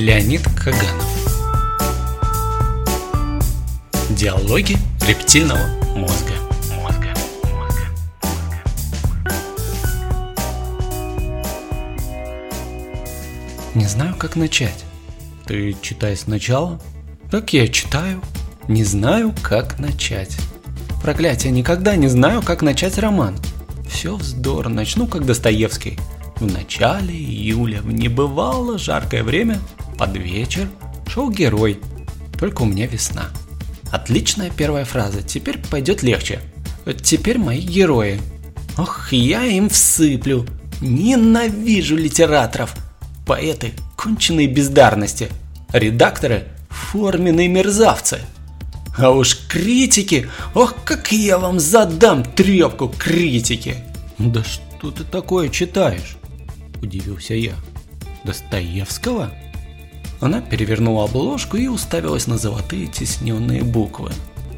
Леонид Каганов Диалоги рептильного мозга Мозга, мозга. Не знаю, как начать. Ты читай сначала? Так я читаю. Не знаю, как начать. Проклятие, никогда не знаю, как начать роман. Все вздор, начну как Достоевский. В начале июля, в небывало жаркое время, под вечер, шел герой. Только у меня весна. Отличная первая фраза, теперь пойдет легче. Теперь мои герои. Ох, я им всыплю. Ненавижу литераторов. Поэты – конченые бездарности. Редакторы – форменные мерзавцы. А уж критики, ох, как я вам задам трепку критики. Да что ты такое читаешь? Удивился я. Достоевского? Она перевернула обложку и уставилась на золотые тесненные буквы.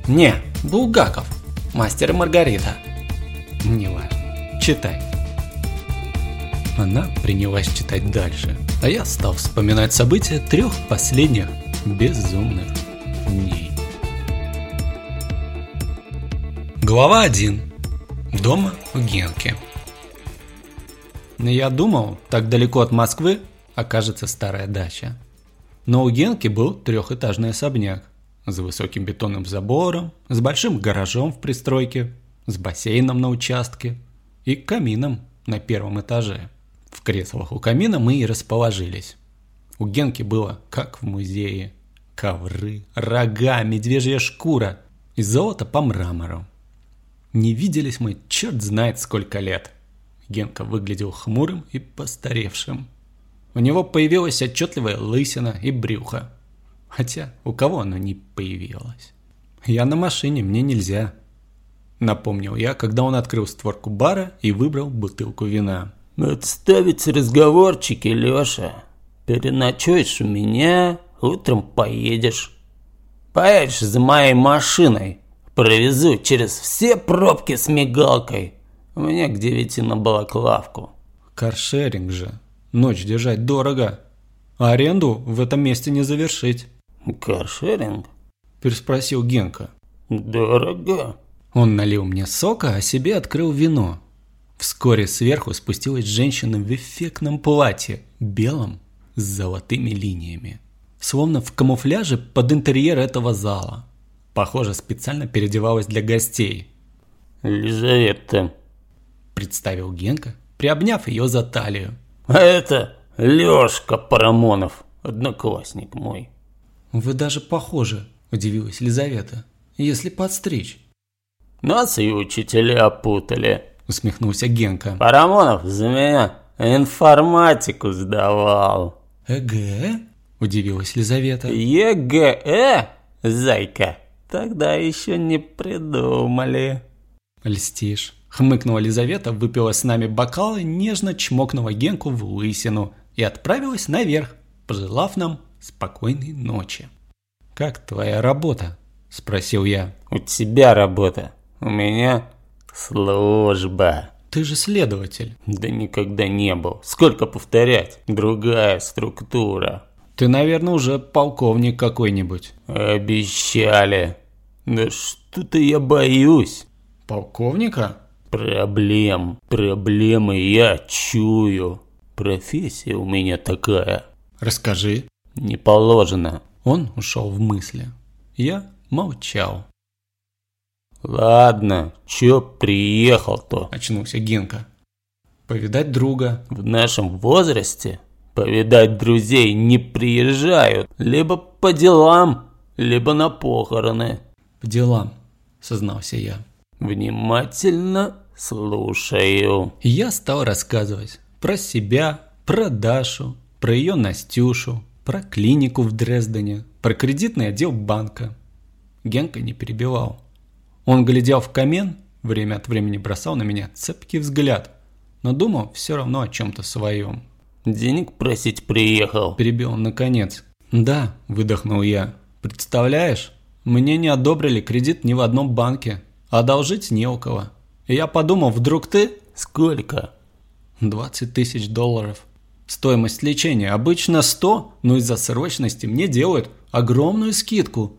Не, Булгаков, мастер и Маргарита. Не важно, читай. Она принялась читать дальше, а я стал вспоминать события трех последних безумных дней. Глава 1. Дома у Генки. Я думал, так далеко от Москвы окажется старая дача. Но у Генки был трехэтажный особняк с высоким бетонным забором, с большим гаражом в пристройке, с бассейном на участке и камином на первом этаже. В креслах у камина мы и расположились. У Генки было как в музее. Ковры, рога, медвежья шкура и золото по мрамору. Не виделись мы черт знает сколько лет. Генка выглядел хмурым и постаревшим. У него появилась отчетливая лысина и брюхо. Хотя у кого оно не появилось? Я на машине, мне нельзя. Напомнил я, когда он открыл створку бара и выбрал бутылку вина. «Отставить разговорчики, Лёша. Переночуешь у меня, утром поедешь. Поедешь за моей машиной. Провезу через все пробки с мигалкой. У меня к девяти на балаклавку». Каршеринг же. Ночь держать дорого. А аренду в этом месте не завершить. «Каршеринг?» Переспросил Генка. «Дорого». Он налил мне сока, а себе открыл вино. Вскоре сверху спустилась женщина в эффектном платье, белом, с золотыми линиями. Словно в камуфляже под интерьер этого зала. Похоже, специально переодевалась для гостей. «Лизавета», – представил Генка, приобняв ее за талию. «А это Лёшка Парамонов, одноклассник мой». «Вы даже похожи», – удивилась Лизавета, – «если подстричь». «Нас и учителя путали», – усмехнулся Генка. «Парамонов за меня информатику сдавал». «ЕГЭ?» – удивилась Лизавета. «ЕГЭ, зайка, тогда еще не придумали». «Льстишь», – хмыкнула Лизавета, выпила с нами бокалы, нежно чмокнула Генку в лысину и отправилась наверх, пожелав нам спокойной ночи. «Как твоя работа?» – спросил я. «У тебя работа, у меня служба». «Ты же следователь». «Да никогда не был. Сколько повторять? Другая структура». «Ты, наверное, уже полковник какой-нибудь». «Обещали». «Да что-то я боюсь». «Полковника?» «Проблем. Проблемы я чую. Профессия у меня такая». «Расскажи». «Не положено». Он ушел в мысли. Я молчал. «Ладно, чё приехал-то?» – очнулся Генка. «Повидать друга». «В нашем возрасте повидать друзей не приезжают. Либо по делам, либо на похороны». «По делам», – сознался я. «Внимательно слушаю». Я стал рассказывать про себя, про Дашу, про ее Настюшу, про клинику в Дрездене, про кредитный отдел банка. Генка не перебивал. Он глядел в камен, время от времени бросал на меня цепкий взгляд, но думал все равно о чем-то своем. «Денег просить приехал?» – перебил он наконец. «Да», – выдохнул я. «Представляешь, мне не одобрили кредит ни в одном банке, а одолжить не у кого. Я подумал, вдруг ты...» «Сколько?» «20 тысяч долларов». Стоимость лечения обычно 100, но из-за срочности мне делают огромную скидку.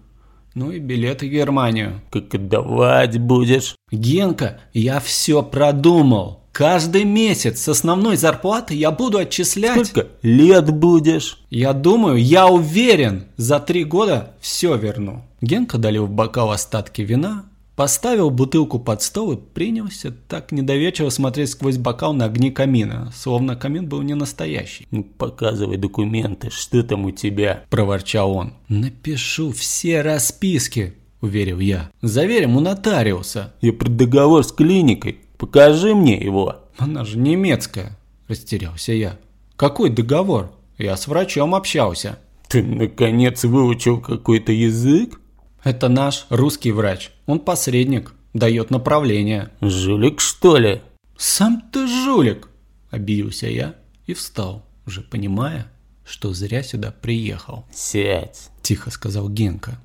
Ну и билеты в Германию. Как отдавать будешь? Генка, я все продумал. Каждый месяц с основной зарплаты я буду отчислять... Сколько лет будешь? Я думаю, я уверен, за три года все верну. Генка долил в бокал остатки вина, поставил бутылку под стол и принялся так недоверчиво смотреть сквозь бокал на огни камина, словно камин был не настоящий. Ну, показывай документы, что там у тебя? Проворчал он. Напишу все расписки, уверил я. Заверим у нотариуса. Я про договор с клиникой. Покажи мне его. Она же немецкая, растерялся я. Какой договор? Я с врачом общался. Ты наконец выучил какой-то язык? Это наш русский врач. Он посредник, дает направление. Жулик, что ли? Сам ты жулик, обиделся я и встал, уже понимая, что зря сюда приехал. Сядь, тихо сказал Генка.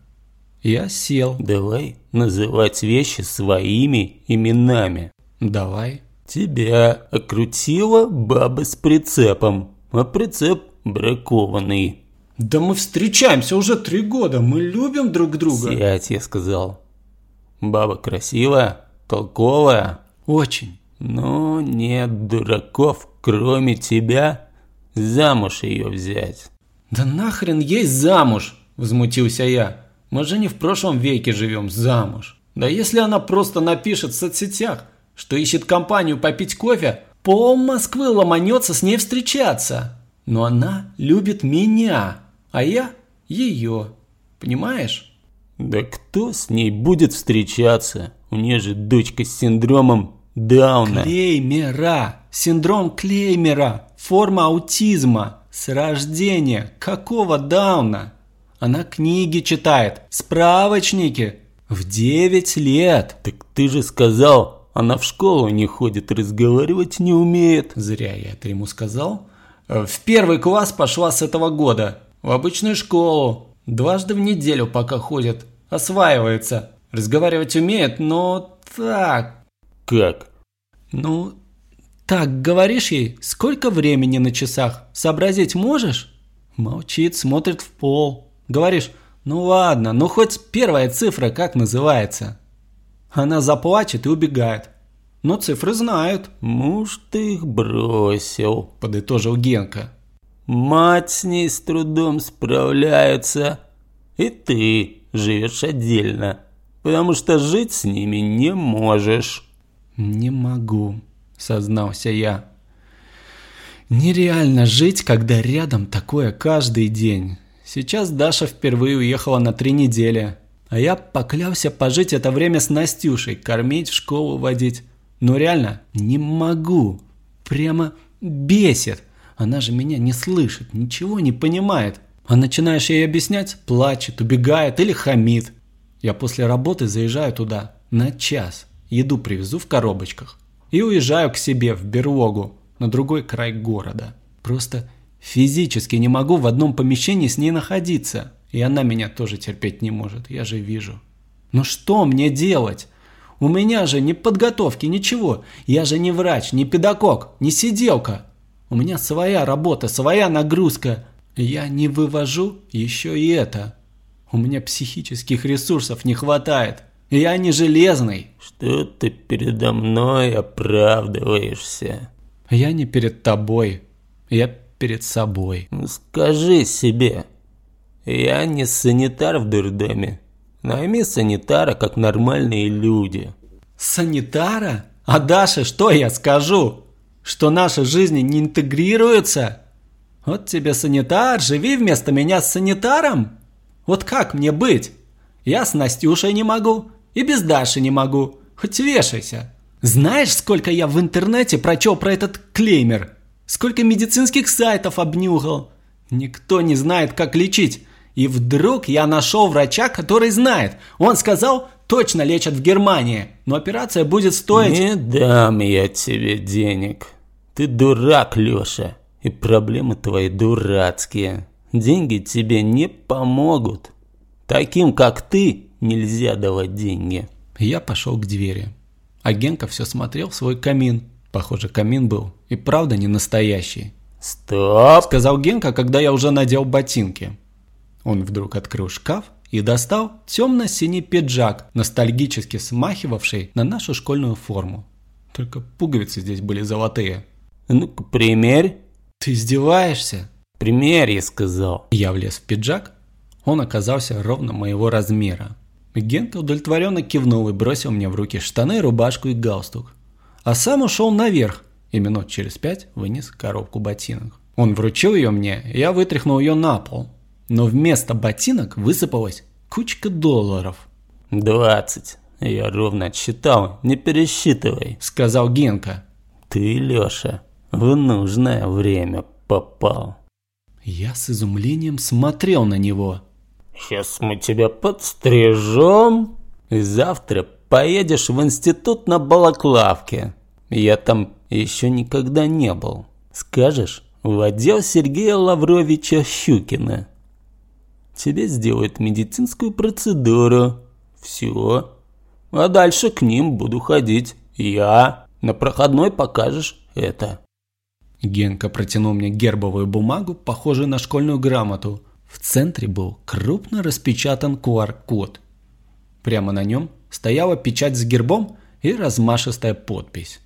Я сел. Давай называть вещи своими именами. Давай. Тебя окрутила баба с прицепом, а прицеп бракованный. Да мы встречаемся уже три года, мы любим друг друга. Сядь, я сказал. Баба красивая, толковая. Очень. Но нет дураков, кроме тебя, замуж ее взять. Да нахрен есть замуж, возмутился я. Мы же не в прошлом веке живем, замуж. Да если она просто напишет в соцсетях, что ищет компанию попить кофе, пол Москвы ломанется с ней встречаться. Но она любит меня, а я ее. Понимаешь? Да кто с ней будет встречаться? У нее же дочка с синдромом Дауна. Клеймера. Синдром Клеймера. Форма аутизма. С рождения. Какого Дауна? Она книги читает, справочники. В 9 лет. Так ты же сказал, она в школу не ходит, разговаривать не умеет. Зря я это ему сказал. Э, в первый класс пошла с этого года. В обычную школу. Дважды в неделю пока ходит. Осваивается. Разговаривать умеет, но так. Как? Ну, так, говоришь ей, сколько времени на часах? Сообразить можешь? Молчит, смотрит в пол. Говоришь, ну ладно, ну хоть первая цифра как называется? Она заплачет и убегает. Но цифры знают. Муж ты их бросил, подытожил Генка. Мать с ней с трудом справляется. И ты живешь отдельно, потому что жить с ними не можешь. Не могу, сознался я. Нереально жить, когда рядом такое каждый день. Сейчас Даша впервые уехала на три недели. А я поклялся пожить это время с Настюшей, кормить, в школу водить. Но реально не могу. Прямо бесит. Она же меня не слышит, ничего не понимает. А начинаешь ей объяснять, плачет, убегает или хамит. Я после работы заезжаю туда на час. Еду привезу в коробочках. И уезжаю к себе в берлогу на другой край города. Просто физически не могу в одном помещении с ней находиться. И она меня тоже терпеть не может, я же вижу. Но что мне делать? У меня же ни подготовки, ничего. Я же не врач, не педагог, не сиделка. У меня своя работа, своя нагрузка. Я не вывожу еще и это. У меня психических ресурсов не хватает. Я не железный. Что ты передо мной оправдываешься? Я не перед тобой. Я перед собой. Ну, скажи себе, я не санитар в дурдоме. Найми санитара, как нормальные люди. Санитара? А Даша, что я скажу? Что наши жизни не интегрируются? Вот тебе санитар, живи вместо меня с санитаром? Вот как мне быть? Я с Настюшей не могу, и без Даши не могу. Хоть вешайся. Знаешь, сколько я в интернете прочел про этот клеймер? Сколько медицинских сайтов обнюхал? Никто не знает, как лечить. И вдруг я нашел врача, который знает. Он сказал, точно лечат в Германии, но операция будет стоить... Не дам я тебе денег. Ты дурак, Леша. И проблемы твои дурацкие. Деньги тебе не помогут. Таким, как ты, нельзя давать деньги. Я пошел к двери. А Генка все смотрел в свой камин. Похоже, камин был и правда не настоящий. «Стоп!» – сказал Генка, когда я уже надел ботинки. Он вдруг открыл шкаф и достал темно-синий пиджак, ностальгически смахивавший на нашу школьную форму. Только пуговицы здесь были золотые. «Ну-ка, примерь!» «Ты издеваешься?» «Примерь», я сказал. Я влез в пиджак. Он оказался ровно моего размера. Генка удовлетворенно кивнул и бросил мне в руки штаны, рубашку и галстук. А сам ушел наверх и минут через пять вынес коробку ботинок. Он вручил ее мне, и я вытряхнул ее на пол. Но вместо ботинок высыпалась кучка долларов. «Двадцать. Я ровно отсчитал, не пересчитывай», — сказал Генка. «Ты, Леша, в нужное время попал». Я с изумлением смотрел на него. «Сейчас мы тебя подстрижем, и завтра поедешь в институт на Балаклавке. Я там еще никогда не был. Скажешь, в отдел Сергея Лавровича Щукина. Тебе сделают медицинскую процедуру. Все. А дальше к ним буду ходить. Я. На проходной покажешь это. Генка протянул мне гербовую бумагу, похожую на школьную грамоту. В центре был крупно распечатан QR-код. Прямо на нем стояла печать с гербом и размашистая подпись.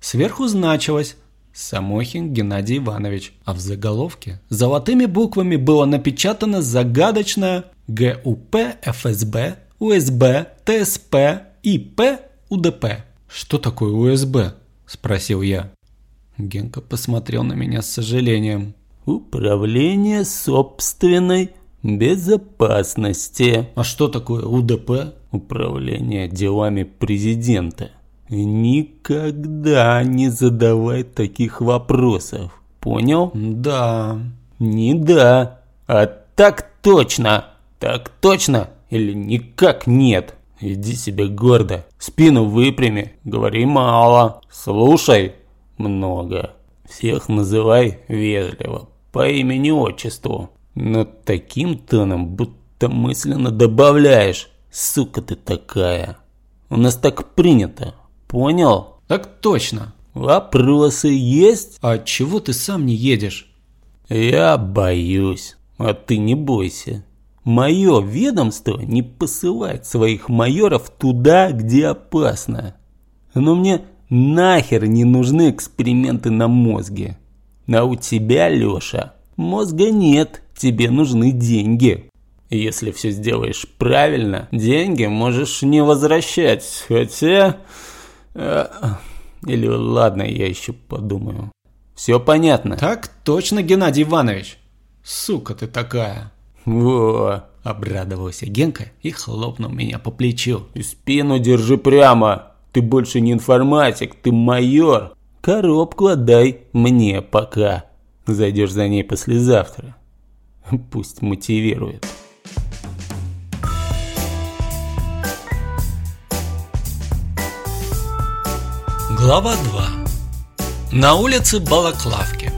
Сверху значилось «Самохин Геннадий Иванович», а в заголовке золотыми буквами было напечатано загадочное ГУП ФСБ УСБ ТСП ИП УДП. «Что такое УСБ?» – спросил я. Генка посмотрел на меня с сожалением. «Управление собственной безопасности». «А что такое УДП?» «Управление делами президента». Никогда не задавай таких вопросов. Понял? Да. Не да, а так точно. Так точно или никак нет. Иди себе гордо, спину выпрями, говори мало, слушай много. Всех называй вежливо, по имени-отчеству. Но таким тоном, будто мысленно добавляешь, сука ты такая. У нас так принято, Понял? Так точно. Вопросы есть? А чего ты сам не едешь? Я боюсь. А ты не бойся. Мое ведомство не посылает своих майоров туда, где опасно. Но мне нахер не нужны эксперименты на мозге. А у тебя, Леша, мозга нет, тебе нужны деньги. Если все сделаешь правильно, деньги можешь не возвращать, хотя... Э, или ладно, я еще подумаю. Все понятно? Так точно, Геннадий Иванович. Сука ты такая. Во, обрадовался Генка и хлопнул меня по плечу. И спину держи прямо. Ты больше не информатик, ты майор. Коробку отдай мне пока. Зайдешь за ней послезавтра. Пусть мотивирует. Глава 2. На улице Балаклавки.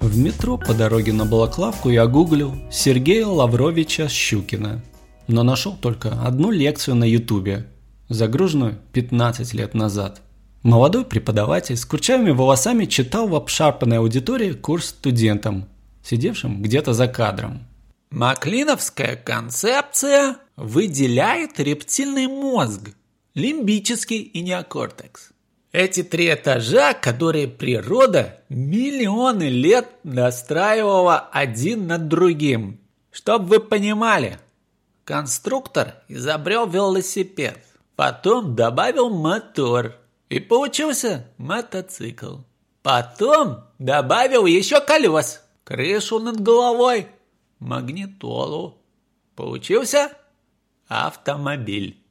В метро по дороге на Балаклавку я гуглил Сергея Лавровича Щукина, но нашел только одну лекцию на ютубе, загруженную 15 лет назад. Молодой преподаватель с курчавыми волосами читал в обшарпанной аудитории курс студентам, сидевшим где-то за кадром. Маклиновская концепция выделяет рептильный мозг лимбический и неокортекс. Эти три этажа, которые природа миллионы лет настраивала один над другим. Чтоб вы понимали, конструктор изобрел велосипед, потом добавил мотор, и получился мотоцикл. Потом добавил еще колес, крышу над головой, магнитолу. Получился автомобиль.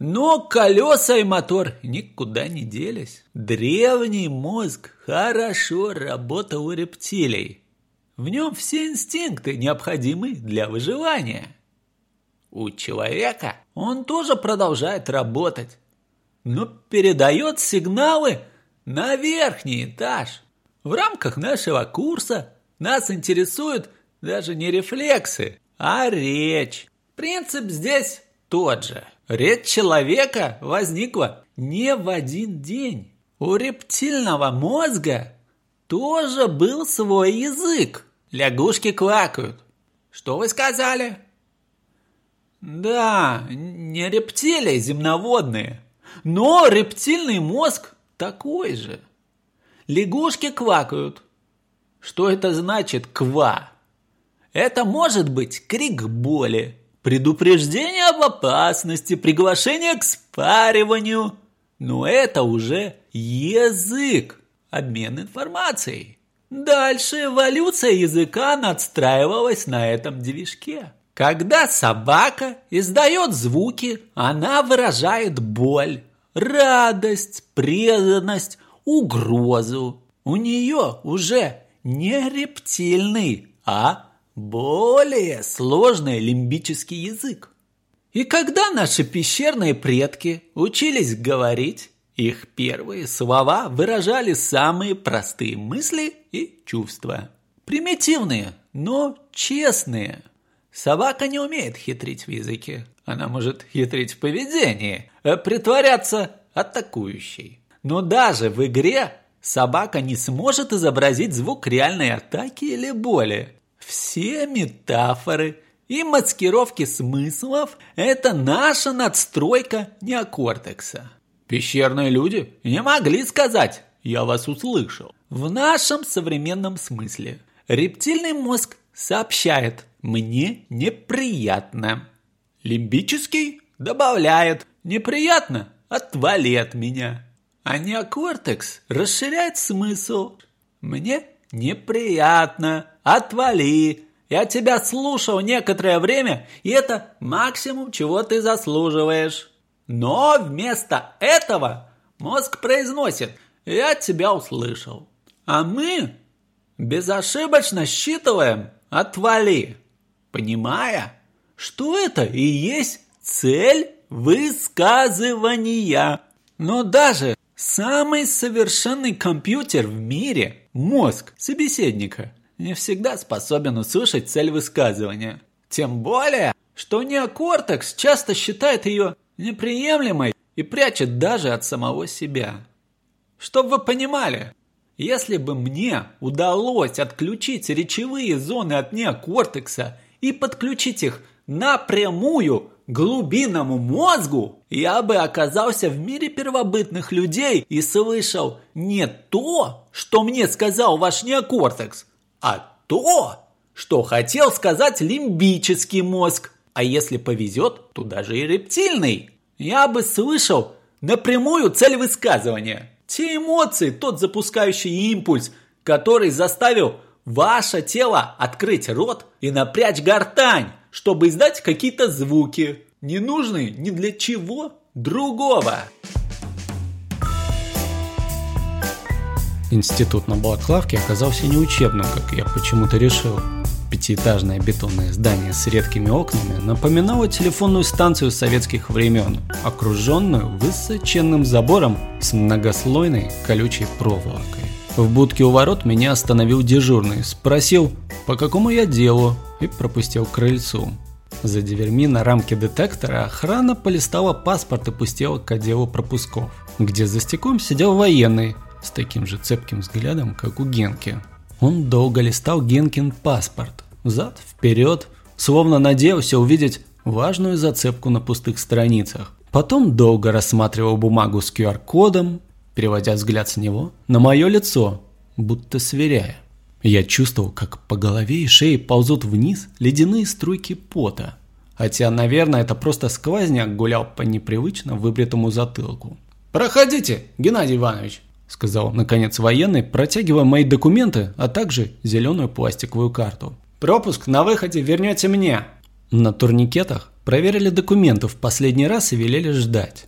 Но колеса и мотор никуда не делись. Древний мозг хорошо работал у рептилий. В нем все инстинкты необходимы для выживания. У человека он тоже продолжает работать, но передает сигналы на верхний этаж. В рамках нашего курса нас интересуют даже не рефлексы, а речь. Принцип здесь тот же. Речь человека возникла не в один день. У рептильного мозга тоже был свой язык. Лягушки квакают. Что вы сказали? Да, не рептилии земноводные, но рептильный мозг такой же. Лягушки квакают. Что это значит «ква»? Это может быть крик боли, предупреждение об опасности, приглашение к спариванию. Но это уже язык, обмен информацией. Дальше эволюция языка надстраивалась на этом движке. Когда собака издает звуки, она выражает боль, радость, преданность, угрозу. У нее уже не рептильный, а более сложный лимбический язык. И когда наши пещерные предки учились говорить, их первые слова выражали самые простые мысли и чувства. Примитивные, но честные. Собака не умеет хитрить в языке. Она может хитрить в поведении, а притворяться атакующей. Но даже в игре собака не сможет изобразить звук реальной атаки или боли. Все метафоры и маскировки смыслов – это наша надстройка неокортекса. Пещерные люди не могли сказать «я вас услышал». В нашем современном смысле рептильный мозг сообщает «мне неприятно». Лимбический добавляет «неприятно, отвали от меня». А неокортекс расширяет смысл «мне неприятно, отвали». Я тебя слушал некоторое время, и это максимум, чего ты заслуживаешь. Но вместо этого мозг произносит «Я тебя услышал». А мы безошибочно считываем «Отвали», понимая, что это и есть цель высказывания. Но даже самый совершенный компьютер в мире, мозг собеседника, не всегда способен услышать цель высказывания. Тем более, что неокортекс часто считает ее неприемлемой и прячет даже от самого себя. Чтоб вы понимали, если бы мне удалось отключить речевые зоны от неокортекса и подключить их напрямую глубинному мозгу, я бы оказался в мире первобытных людей и слышал не то, что мне сказал ваш неокортекс, а то, что хотел сказать лимбический мозг. А если повезет, то даже и рептильный. Я бы слышал напрямую цель высказывания. Те эмоции, тот запускающий импульс, который заставил ваше тело открыть рот и напрячь гортань, чтобы издать какие-то звуки, не нужные ни для чего другого. Институт на Балаклавке оказался не учебным, как я почему-то решил. Пятиэтажное бетонное здание с редкими окнами напоминало телефонную станцию советских времен, окруженную высоченным забором с многослойной колючей проволокой. В будке у ворот меня остановил дежурный, спросил, по какому я делу, и пропустил к крыльцу. За дверьми на рамке детектора охрана полистала паспорт и пустила к отделу пропусков, где за стеклом сидел военный с таким же цепким взглядом, как у Генки. Он долго листал Генкин паспорт, взад, вперед, словно надеялся увидеть важную зацепку на пустых страницах. Потом долго рассматривал бумагу с QR-кодом, переводя взгляд с него на мое лицо, будто сверяя. Я чувствовал, как по голове и шее ползут вниз ледяные струйки пота. Хотя, наверное, это просто сквозняк гулял по непривычно выбритому затылку. «Проходите, Геннадий Иванович!» сказал наконец военный, протягивая мои документы, а также зеленую пластиковую карту. «Пропуск на выходе вернете мне!» На турникетах проверили документы в последний раз и велели ждать.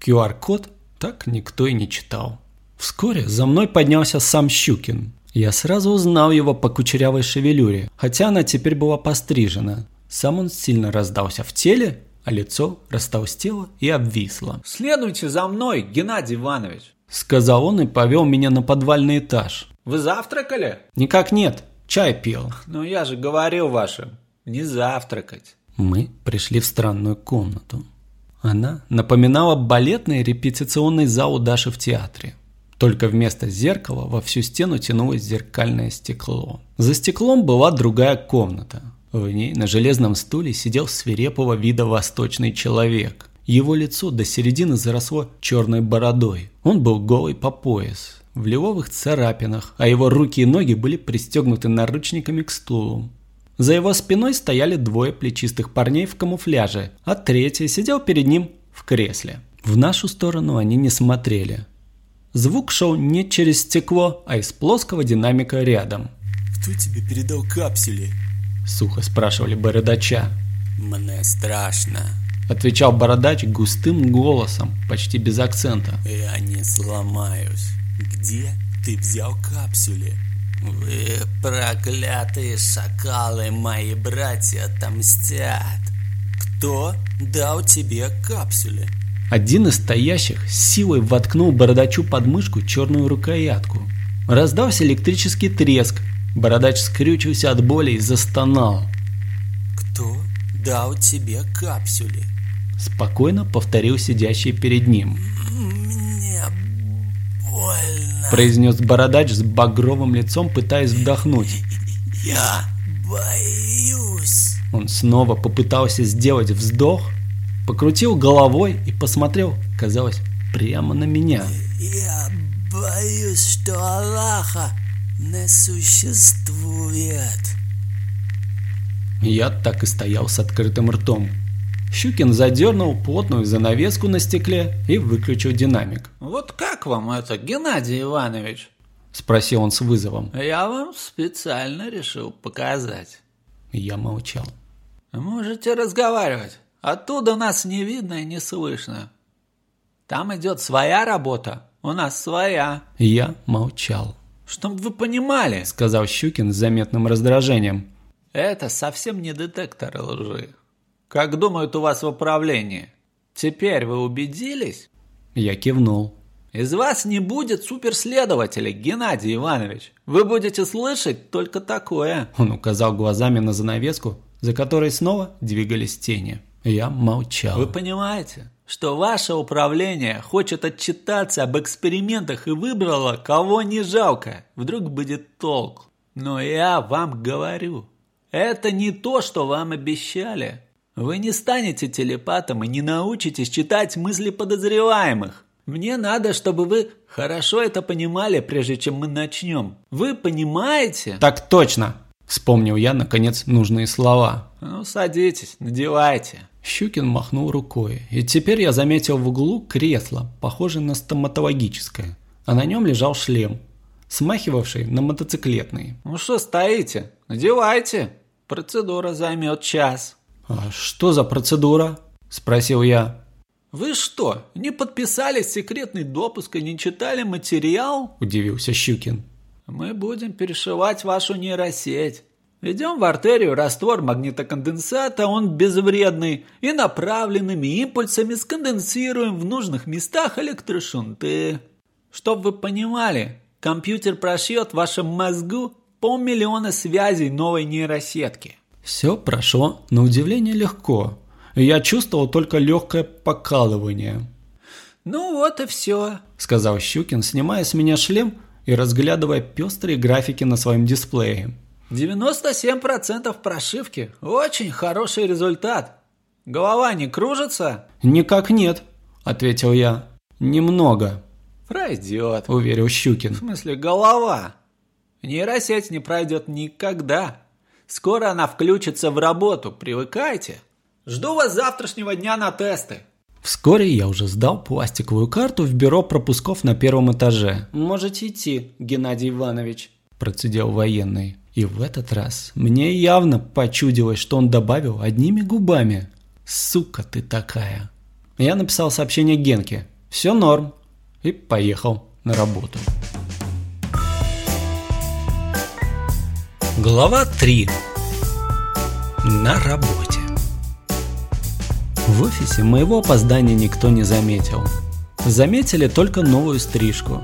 QR-код так никто и не читал. Вскоре за мной поднялся сам Щукин. Я сразу узнал его по кучерявой шевелюре, хотя она теперь была пострижена. Сам он сильно раздался в теле, а лицо растолстело и обвисло. «Следуйте за мной, Геннадий Иванович!» Сказал он и повел меня на подвальный этаж. Вы завтракали? Никак нет, чай пил. Но я же говорил вашим, не завтракать. Мы пришли в странную комнату. Она напоминала балетный репетиционный зал Даши в театре. Только вместо зеркала во всю стену тянулось зеркальное стекло. За стеклом была другая комната. В ней на железном стуле сидел свирепого вида восточный человек. Его лицо до середины заросло черной бородой. Он был голый по пояс, в лиловых царапинах, а его руки и ноги были пристегнуты наручниками к стулу. За его спиной стояли двое плечистых парней в камуфляже, а третий сидел перед ним в кресле. В нашу сторону они не смотрели. Звук шел не через стекло, а из плоского динамика рядом. «Кто тебе передал капсули?» Сухо спрашивали бородача. «Мне страшно», Отвечал бородач густым голосом, почти без акцента. «Я не сломаюсь. Где ты взял капсули?» «Вы проклятые шакалы, мои братья отомстят!» «Кто дал тебе капсули?» Один из стоящих с силой воткнул бородачу под мышку черную рукоятку. Раздался электрический треск. Бородач скрючился от боли и застонал. «Кто дал тебе капсули?» Спокойно повторил сидящий перед ним. «Мне больно. Произнес бородач с багровым лицом, пытаясь вдохнуть. Я боюсь». Он снова попытался сделать вздох, покрутил головой и посмотрел, казалось, прямо на меня. Я боюсь, что Аллаха не существует. Я так и стоял с открытым ртом. Щукин задернул плотную занавеску на стекле и выключил динамик. Вот как вам это, Геннадий Иванович? Спросил он с вызовом. Я вам специально решил показать. Я молчал. Можете разговаривать. Оттуда нас не видно и не слышно. Там идет своя работа, у нас своя. Я молчал. Чтоб вы понимали, Сказал Щукин с заметным раздражением. это совсем не детектор лжи. Как думают у вас в управлении. Теперь вы убедились? Я кивнул. Из вас не будет суперследователя, Геннадий Иванович. Вы будете слышать только такое. Он указал глазами на занавеску, за которой снова двигались тени. Я молчал. Вы понимаете, что ваше управление хочет отчитаться об экспериментах и выбрало, кого не жалко. Вдруг будет толк. Но я вам говорю, это не то, что вам обещали. Вы не станете телепатом и не научитесь читать мысли подозреваемых. Мне надо, чтобы вы хорошо это понимали, прежде чем мы начнем. Вы понимаете? Так точно! Вспомнил я, наконец, нужные слова. Ну, садитесь, надевайте. Щукин махнул рукой, и теперь я заметил в углу кресло, похожее на стоматологическое, а на нем лежал шлем, смахивавший на мотоциклетный. Ну что стоите? Надевайте. Процедура займет час. «А что за процедура?» – спросил я. Вы что, не подписали секретный допуск и не читали материал? – удивился Щукин. Мы будем перешивать вашу нейросеть. Введем в артерию раствор магнитоконденсата, он безвредный, и направленными импульсами сконденсируем в нужных местах электрошунты. Чтоб вы понимали, компьютер прошьет в вашем мозгу полмиллиона связей новой нейросетки. Все прошло на удивление легко. Я чувствовал только легкое покалывание. Ну вот и все. Сказал Щукин, снимая с меня шлем и разглядывая пестрые графики на своем дисплее. 97% прошивки. Очень хороший результат. Голова не кружится? «Никак нет», – ответил я. «Немного», Пройдет. – уверил В Щукин. смысле голова. Нейросеть не пройдет никогда. Скоро она включится в работу, привыкайте. Жду вас завтрашнего дня на тесты. Вскоре я уже сдал пластиковую карту в бюро пропусков на первом этаже. «Можете идти, Геннадий Иванович», – процедил военный. И в этот раз мне явно почудилось, что он добавил одними губами. «Сука ты такая». Я написал сообщение Генке. «Все норм». И поехал на работу. Глава 3. На работе. В офисе моего опоздания никто не заметил. Заметили только новую стрижку.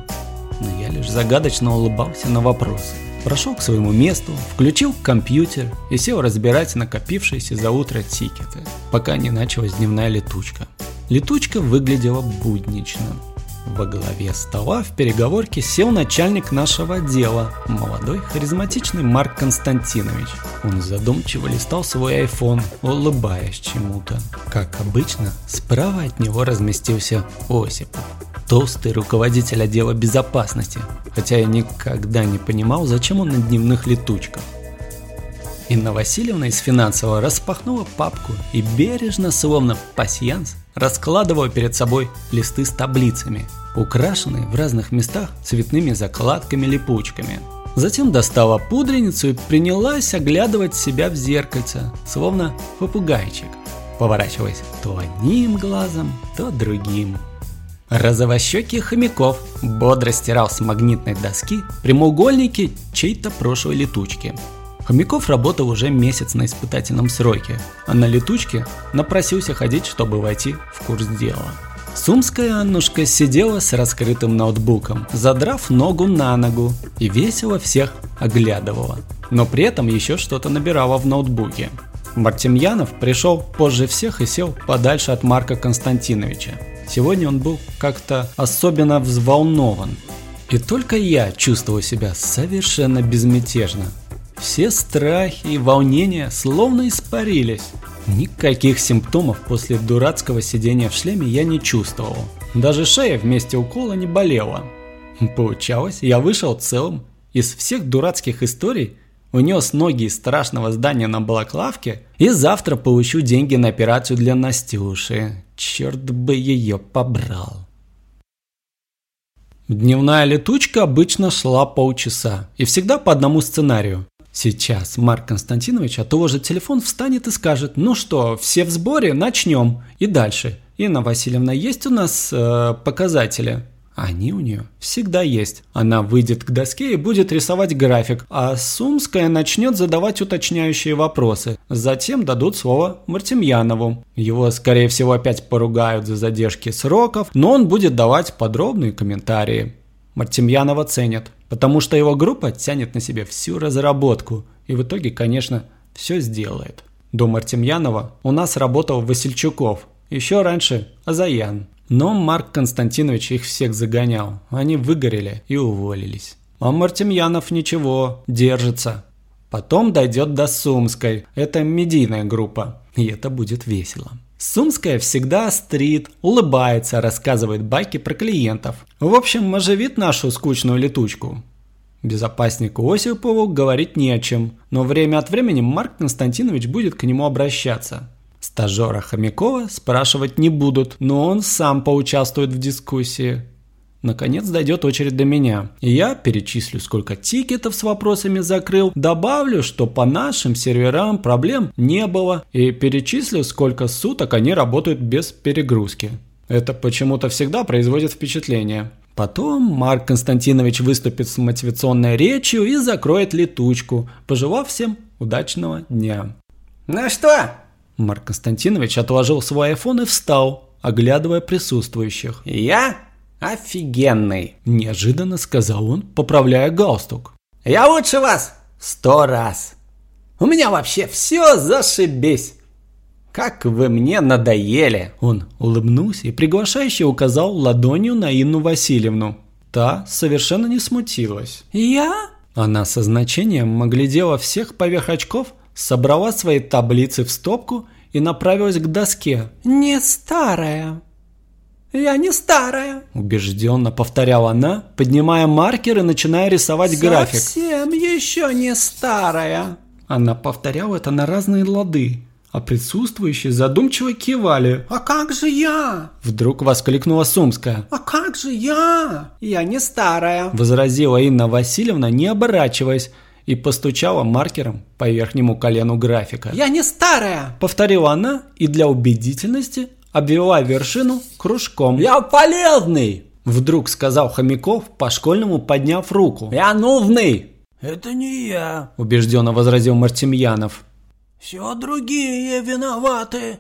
Но я лишь загадочно улыбался на вопросы. Прошел к своему месту, включил компьютер и сел разбирать накопившиеся за утро тикеты, пока не началась дневная летучка. Летучка выглядела буднично. Во главе стола в переговорке сел начальник нашего отдела, молодой харизматичный Марк Константинович. Он задумчиво листал свой iPhone, улыбаясь чему-то. Как обычно, справа от него разместился Осипов. Толстый руководитель отдела безопасности, хотя я никогда не понимал, зачем он на дневных летучках. Инна Васильевна из финансового распахнула папку и бережно, словно пасьянс, раскладывала перед собой листы с таблицами, украшенные в разных местах цветными закладками-липучками. Затем достала пудреницу и принялась оглядывать себя в зеркальце, словно попугайчик, поворачиваясь то одним глазом, то другим. Розовощекий хомяков бодро стирал с магнитной доски прямоугольники чьей-то прошлой летучки – Хомяков работал уже месяц на испытательном сроке, а на летучке напросился ходить, чтобы войти в курс дела. Сумская Аннушка сидела с раскрытым ноутбуком, задрав ногу на ногу и весело всех оглядывала, но при этом еще что-то набирала в ноутбуке. Мартемьянов пришел позже всех и сел подальше от Марка Константиновича. Сегодня он был как-то особенно взволнован. И только я чувствовал себя совершенно безмятежно, все страхи и волнения словно испарились. Никаких симптомов после дурацкого сидения в шлеме я не чувствовал. Даже шея вместе укола не болела. Получалось, я вышел целым. Из всех дурацких историй унес ноги из страшного здания на балаклавке и завтра получу деньги на операцию для Настюши. Черт бы ее побрал. Дневная летучка обычно шла полчаса и всегда по одному сценарию. Сейчас Марк Константинович отложит телефон, встанет и скажет, ну что, все в сборе, начнем. И дальше. Инна Васильевна, есть у нас э, показатели? Они у нее всегда есть. Она выйдет к доске и будет рисовать график, а Сумская начнет задавать уточняющие вопросы. Затем дадут слово Мартемьянову. Его, скорее всего, опять поругают за задержки сроков, но он будет давать подробные комментарии. Мартемьянова ценят, потому что его группа тянет на себе всю разработку и в итоге, конечно, все сделает. До Мартемьянова у нас работал Васильчуков, еще раньше Азаян. Но Марк Константинович их всех загонял, они выгорели и уволились. А Мартемьянов ничего, держится. Потом дойдет до Сумской, это медийная группа, и это будет весело. Сумская всегда острит, улыбается, рассказывает байки про клиентов. В общем, оживит нашу скучную летучку. Безопаснику Осипову говорить не о чем, но время от времени Марк Константинович будет к нему обращаться. Стажера Хомякова спрашивать не будут, но он сам поучаствует в дискуссии. Наконец дойдет очередь до меня. И я перечислю, сколько тикетов с вопросами закрыл, добавлю, что по нашим серверам проблем не было, и перечислю, сколько суток они работают без перегрузки. Это почему-то всегда производит впечатление. Потом Марк Константинович выступит с мотивационной речью и закроет летучку, пожелав всем удачного дня. «Ну что?» Марк Константинович отложил свой iPhone и встал, оглядывая присутствующих. «Я офигенный!» – неожиданно сказал он, поправляя галстук. «Я лучше вас сто раз! У меня вообще все зашибись! Как вы мне надоели!» Он улыбнулся и приглашающе указал ладонью на Инну Васильевну. Та совершенно не смутилась. «Я?» Она со значением оглядела всех поверх очков, собрала свои таблицы в стопку и направилась к доске. «Не старая!» «Я не старая», – убежденно повторяла она, поднимая маркер и начиная рисовать Совсем график. «Совсем еще не старая». Она повторяла это на разные лады, а присутствующие задумчиво кивали. «А как же я?» Вдруг воскликнула Сумская. «А как же я? Я не старая», – возразила Инна Васильевна, не оборачиваясь, и постучала маркером по верхнему колену графика. «Я не старая!» – повторила она и для убедительности обвела вершину кружком. «Я полезный!» Вдруг сказал Хомяков, по-школьному подняв руку. «Я нужный!» «Это не я», убежденно возразил Мартемьянов. «Все другие виноваты».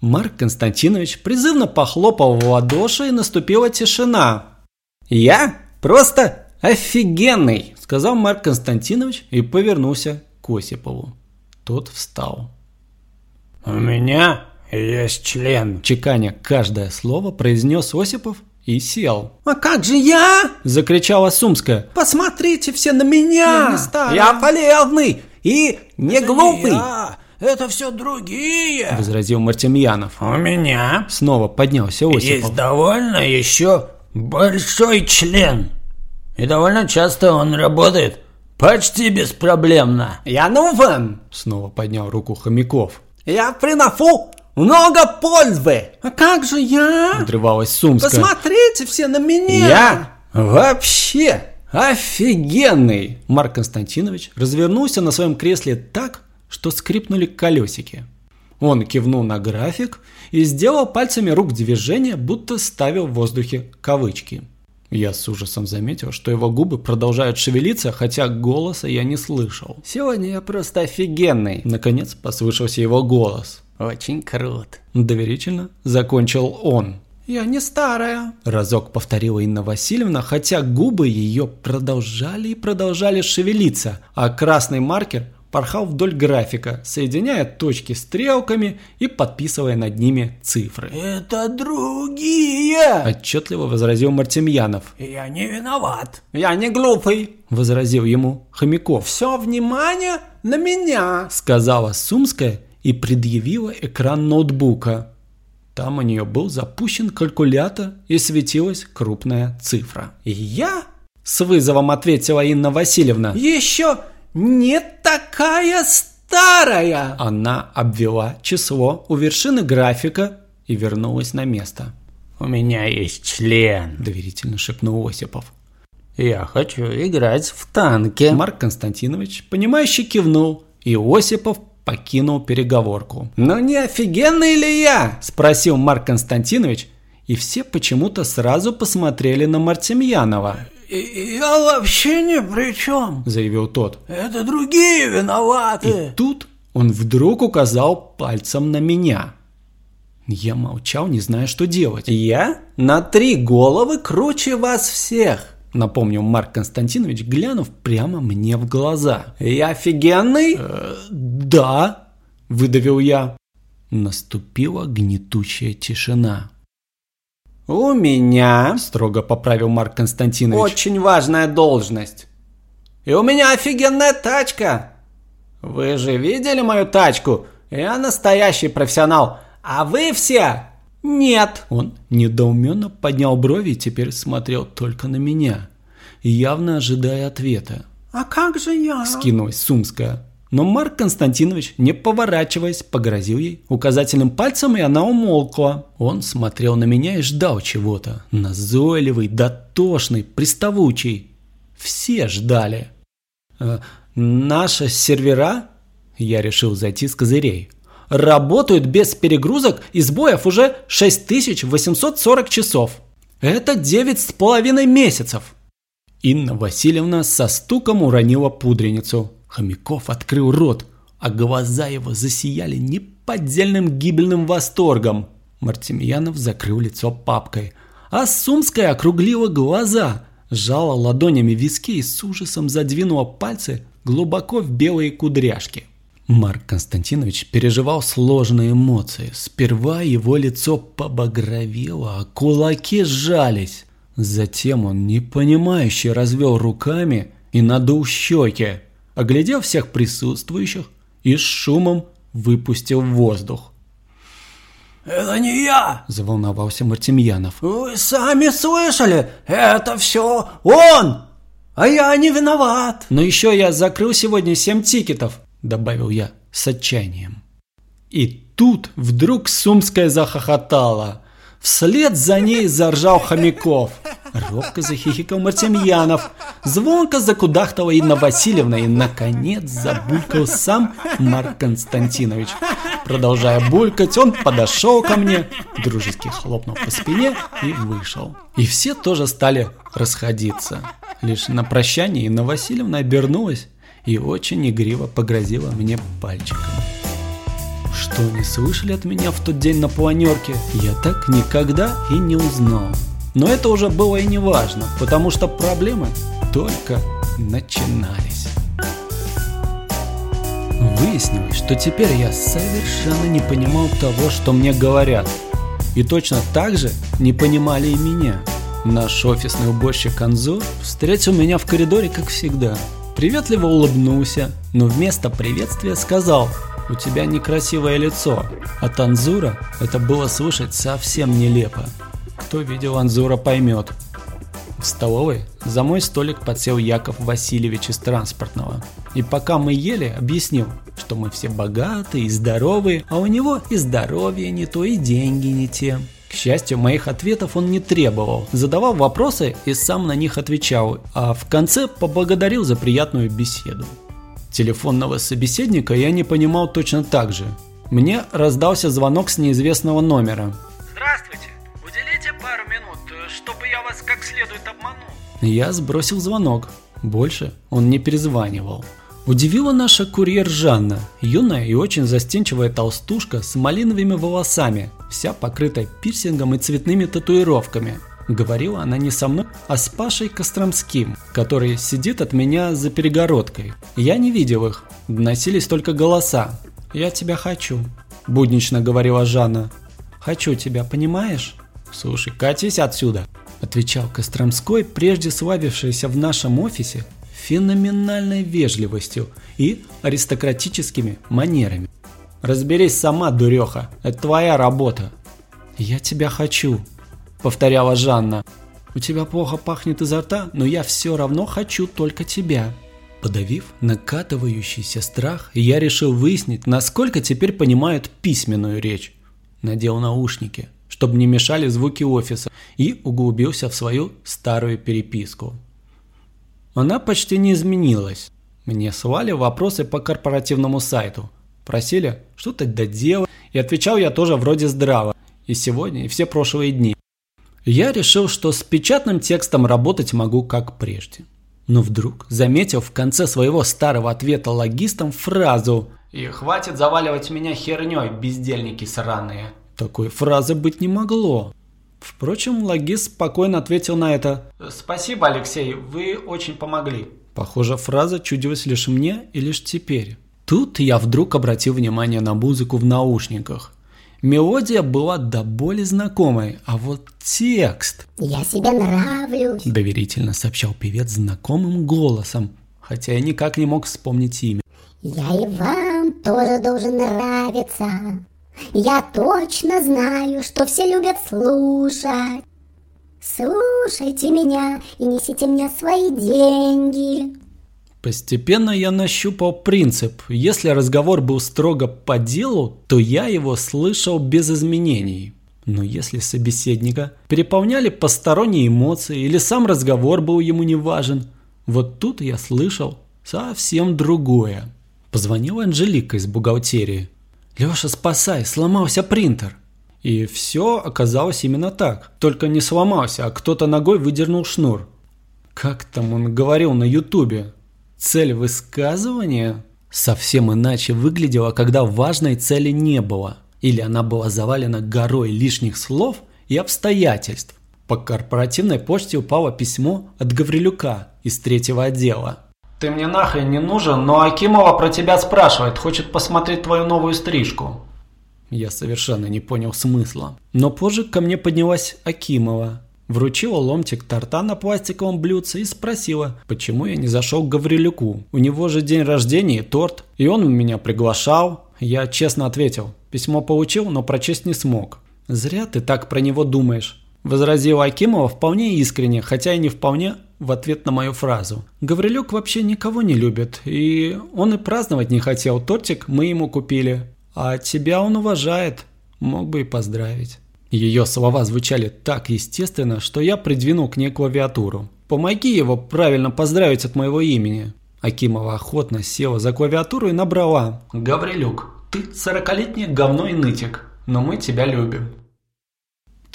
Марк Константинович призывно похлопал в ладоши и наступила тишина. «Я просто офигенный!» сказал Марк Константинович и повернулся к Осипову. Тот встал. «У меня есть член», чеканя каждое слово, произнес Осипов и сел. «А как же я?» – закричала Сумская. «Посмотрите все на меня! Я не. Я полезный и не Это не глупый!» я, это все другие. – возразил Мартемьянов. У меня Снова поднялся есть Осипов. довольно еще большой член. И довольно часто он работает почти беспроблемно. «Я нужен! Снова поднял руку Хомяков. Я приношу много пользы! А как же я? Надрывалась Сумская. Посмотрите все на меня! Я вообще офигенный! Марк Константинович развернулся на своем кресле так, что скрипнули колесики. Он кивнул на график и сделал пальцами рук движение, будто ставил в воздухе кавычки. Я с ужасом заметил, что его губы продолжают шевелиться, хотя голоса я не слышал. «Сегодня я просто офигенный!» Наконец послышался его голос. Очень круто. Доверительно закончил он. Я не старая. Разок повторила Инна Васильевна, хотя губы ее продолжали и продолжали шевелиться, а красный маркер порхал вдоль графика, соединяя точки стрелками и подписывая над ними цифры. Это другие. Отчетливо возразил Мартемьянов. Я не виноват. Я не глупый. Возразил ему Хомяков. Все внимание на меня. Сказала Сумская и предъявила экран ноутбука. Там у нее был запущен калькулятор и светилась крупная цифра. Я С вызовом ответила Инна Васильевна. еще не такая старая. Она обвела число у вершины графика и вернулась на место. У меня есть член. Доверительно шепнул Осипов. Я хочу играть в танки. Марк Константинович, понимающе кивнул, и Осипов покинул переговорку. Ну не офигенный ли я? Спросил Марк Константинович, и все почему-то сразу посмотрели на Мартемьянова, И- Я вообще ни при чем. заявил тот. Это другие И виноваты. тут он вдруг указал пальцем на меня. Я молчал, не зная, что делать. Я на три головы круче вас всех. Напомнил Марк Константинович, глянув прямо мне в глаза. Я офигенный? Э, «Да», – выдавил я. Наступила гнетущая тишина. У меня Строго поправил Марк Константинович. очень важная должность. И у меня офигенная тачка. Вы же видели мою тачку? Я настоящий профессионал. А вы все нет. Он недоуменно поднял брови и теперь смотрел только на меня, явно ожидая ответа. А как же я? Скинулась Сумская. Но Марк Константинович, не поворачиваясь, погрозил ей указательным пальцем, и она умолкла. Он смотрел на меня и ждал чего-то. Назойливый, дотошный, приставучий. Все ждали. «Э, «Наши сервера?» Я решил зайти с козырей. «Работают без перегрузок и сбоев уже 6840 часов. Это девять с половиной месяцев». Инна Васильевна со стуком уронила пудреницу. Хомяков открыл рот, а глаза его засияли неподдельным гибельным восторгом. Мартемьянов закрыл лицо папкой, а Сумская округлила глаза, сжала ладонями виски и с ужасом задвинула пальцы глубоко в белые кудряшки. Марк Константинович переживал сложные эмоции. Сперва его лицо побагровело, а кулаки сжались. Затем он непонимающе развел руками и надул щеки, оглядел всех присутствующих и с шумом выпустил воздух. Это не я. Заволновался Мартемьянов. Вы сами слышали? Это все он. А я не виноват. Но еще я закрыл сегодня семь тикетов, добавил я с отчаянием. И тут вдруг Сумская захохотала. Вслед за ней заржал Хомяков. Робко захихикал Мартемьянов. Звонко закудахтала Инна Васильевна и, наконец, забулькал сам Марк Константинович. Продолжая булькать, он подошел ко мне, дружески хлопнул по спине и вышел. И все тоже стали расходиться. Лишь на прощание Инна Васильевна обернулась и очень игриво погрозила мне пальчиком. Что не слышали от меня в тот день на планерке, я так никогда и не узнал. Но это уже было и не важно, потому что проблемы только начинались. Выяснилось, что теперь я совершенно не понимал того, что мне говорят. И точно так же не понимали и меня. Наш офисный уборщик Анзор встретил меня в коридоре, как всегда. Приветливо улыбнулся, но вместо приветствия сказал «У тебя некрасивое лицо». От Анзура это было слышать совсем нелепо. Кто видел Анзура поймет. В столовой за мой столик подсел Яков Васильевич из транспортного. И пока мы ели, объяснил, что мы все богатые и здоровые, а у него и здоровье не то, и деньги не те. К счастью, моих ответов он не требовал, задавал вопросы и сам на них отвечал, а в конце поблагодарил за приятную беседу. Телефонного собеседника я не понимал точно так же. Мне раздался звонок с неизвестного номера. Здравствуйте, уделите пару минут, чтобы я вас как следует обманул. Я сбросил звонок. Больше он не перезванивал. Удивила наша курьер Жанна, юная и очень застенчивая толстушка с малиновыми волосами, вся покрытая пирсингом и цветными татуировками. Говорила она не со мной, а с Пашей Костромским, который сидит от меня за перегородкой. Я не видел их, доносились только голоса. «Я тебя хочу», – буднично говорила Жанна. «Хочу тебя, понимаешь?» «Слушай, катись отсюда», – отвечал Костромской, прежде славившийся в нашем офисе феноменальной вежливостью и аристократическими манерами. «Разберись сама, дуреха, это твоя работа». «Я тебя хочу», — повторяла Жанна. «У тебя плохо пахнет изо рта, но я все равно хочу только тебя». Подавив накатывающийся страх, я решил выяснить, насколько теперь понимают письменную речь. Надел наушники, чтобы не мешали звуки офиса, и углубился в свою старую переписку. Она почти не изменилась. Мне слали вопросы по корпоративному сайту. Просили что-то доделать, и отвечал я тоже вроде здраво. И сегодня, и все прошлые дни. Я решил, что с печатным текстом работать могу как прежде. Но вдруг заметил в конце своего старого ответа логистам фразу «И хватит заваливать меня херней, бездельники сраные». Такой фразы быть не могло. Впрочем, логист спокойно ответил на это. «Спасибо, Алексей, вы очень помогли». Похоже, фраза чудилась лишь мне и лишь теперь. Тут я вдруг обратил внимание на музыку в наушниках. Мелодия была до боли знакомой, а вот текст... «Я себе нравлюсь», – доверительно сообщал певец знакомым голосом, хотя я никак не мог вспомнить имя. «Я и вам тоже должен нравиться». Я точно знаю, что все любят слушать. Слушайте меня и несите мне свои деньги. Постепенно я нащупал принцип. Если разговор был строго по делу, то я его слышал без изменений. Но если собеседника переполняли посторонние эмоции или сам разговор был ему не важен, вот тут я слышал совсем другое. Позвонила Анжелика из бухгалтерии. «Леша, спасай, сломался принтер!» И все оказалось именно так. Только не сломался, а кто-то ногой выдернул шнур. Как там он говорил на ютубе? Цель высказывания совсем иначе выглядела, когда важной цели не было. Или она была завалена горой лишних слов и обстоятельств. По корпоративной почте упало письмо от Гаврилюка из третьего отдела. Ты мне нахрен не нужен, но Акимова про тебя спрашивает, хочет посмотреть твою новую стрижку. Я совершенно не понял смысла. Но позже ко мне поднялась Акимова. Вручила ломтик торта на пластиковом блюдце и спросила, почему я не зашел к Гаврилюку. У него же день рождения и торт, и он меня приглашал. Я честно ответил, письмо получил, но прочесть не смог. «Зря ты так про него думаешь», – возразила Акимова вполне искренне, хотя и не вполне в ответ на мою фразу. Гаврилюк вообще никого не любит, и он и праздновать не хотел. Тортик мы ему купили. А тебя он уважает. Мог бы и поздравить. Ее слова звучали так естественно, что я придвинул к ней клавиатуру. «Помоги его правильно поздравить от моего имени». Акимова охотно села за клавиатуру и набрала. «Гаврилюк, ты сорокалетний говно нытик, но мы тебя любим».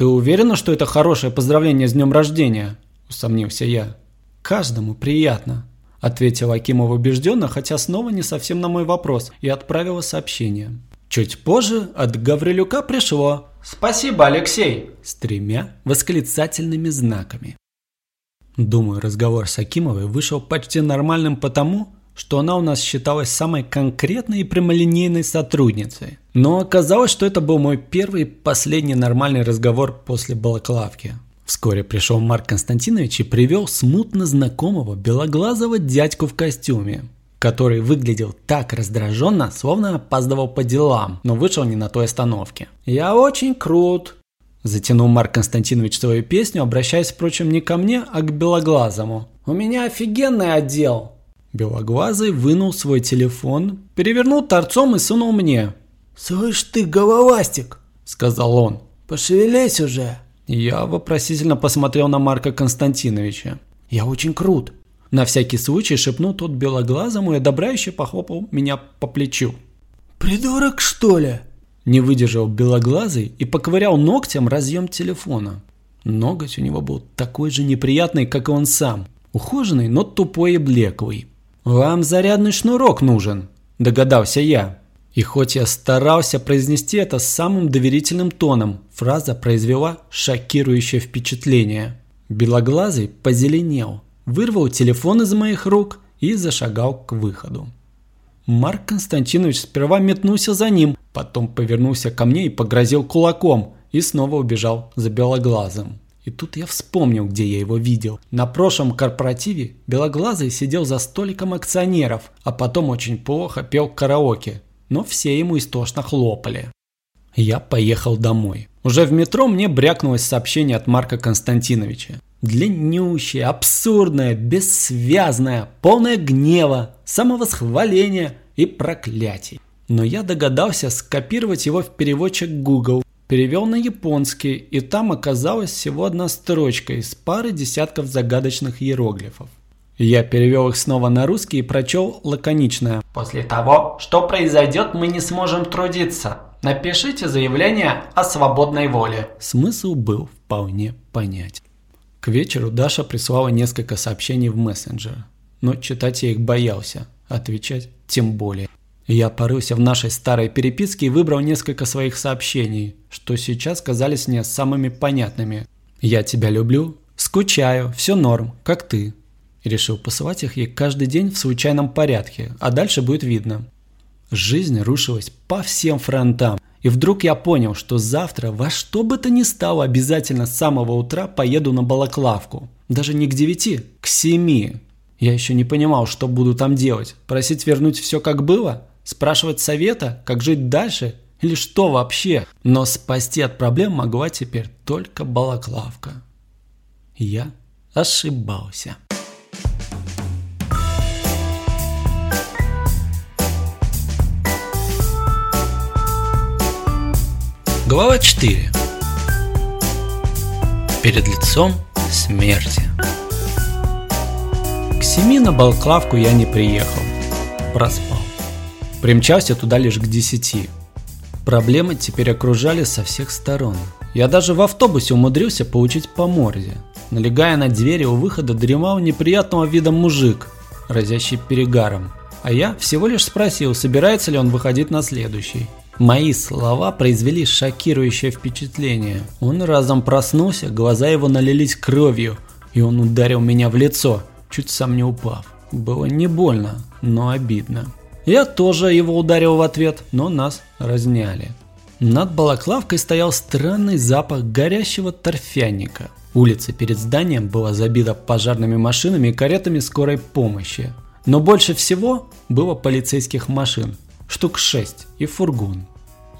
«Ты уверена, что это хорошее поздравление с днем рождения?» – усомнился я. «Каждому приятно», – ответила Акимова убежденно, хотя снова не совсем на мой вопрос, и отправила сообщение. Чуть позже от Гаврилюка пришло «Спасибо, Алексей!» с тремя восклицательными знаками. Думаю, разговор с Акимовой вышел почти нормальным потому, что она у нас считалась самой конкретной и прямолинейной сотрудницей. Но оказалось, что это был мой первый и последний нормальный разговор после балаклавки. Вскоре пришел Марк Константинович и привел смутно знакомого белоглазого дядьку в костюме, который выглядел так раздраженно, словно опаздывал по делам, но вышел не на той остановке. «Я очень крут», – затянул Марк Константинович свою песню, обращаясь, впрочем, не ко мне, а к белоглазому. «У меня офигенный отдел!» Белоглазый вынул свой телефон, перевернул торцом и сунул мне. «Слышь ты, головастик!» – сказал он. «Пошевелись уже!» Я вопросительно посмотрел на Марка Константиновича. «Я очень крут!» На всякий случай шепнул тот белоглазому и одобряюще похлопал меня по плечу. «Придурок, что ли?» Не выдержал белоглазый и поковырял ногтем разъем телефона. Ноготь у него был такой же неприятный, как и он сам. Ухоженный, но тупой и блеклый. «Вам зарядный шнурок нужен», – догадался я. И хоть я старался произнести это самым доверительным тоном, фраза произвела шокирующее впечатление. Белоглазый позеленел, вырвал телефон из моих рук и зашагал к выходу. Марк Константинович сперва метнулся за ним, потом повернулся ко мне и погрозил кулаком и снова убежал за белоглазым. И тут я вспомнил, где я его видел. На прошлом корпоративе Белоглазый сидел за столиком акционеров, а потом очень плохо пел караоке. Но все ему истошно хлопали. Я поехал домой. Уже в метро мне брякнулось сообщение от Марка Константиновича. Длиннющее, абсурдное, бессвязное, полное гнева, самовосхваления и проклятий. Но я догадался скопировать его в переводчик Google перевел на японский, и там оказалась всего одна строчка из пары десятков загадочных иероглифов. Я перевел их снова на русский и прочел лаконичное. «После того, что произойдет, мы не сможем трудиться. Напишите заявление о свободной воле». Смысл был вполне понятен. К вечеру Даша прислала несколько сообщений в мессенджер, но читать я их боялся, отвечать тем более. Я порылся в нашей старой переписке и выбрал несколько своих сообщений, что сейчас казались мне самыми понятными. «Я тебя люблю», «Скучаю», «Все норм», «Как ты». Решил посылать их ей каждый день в случайном порядке, а дальше будет видно. Жизнь рушилась по всем фронтам. И вдруг я понял, что завтра во что бы то ни стало обязательно с самого утра поеду на Балаклавку. Даже не к девяти, к семи. Я еще не понимал, что буду там делать. Просить вернуть все как было? Спрашивать совета, как жить дальше или что вообще? Но спасти от проблем могла теперь только балаклавка. Я ошибался. Глава 4. Перед лицом смерти. К семи на балклавку я не приехал. Проспал. Примчался туда лишь к десяти. Проблемы теперь окружали со всех сторон. Я даже в автобусе умудрился получить по морде. Налегая на двери у выхода дремал неприятного вида мужик, разящий перегаром. А я всего лишь спросил, собирается ли он выходить на следующий. Мои слова произвели шокирующее впечатление. Он разом проснулся, глаза его налились кровью, и он ударил меня в лицо, чуть сам не упав. Было не больно, но обидно. Я тоже его ударил в ответ, но нас разняли. Над балаклавкой стоял странный запах горящего торфяника. Улица перед зданием была забита пожарными машинами и каретами скорой помощи. Но больше всего было полицейских машин, штук шесть и фургон.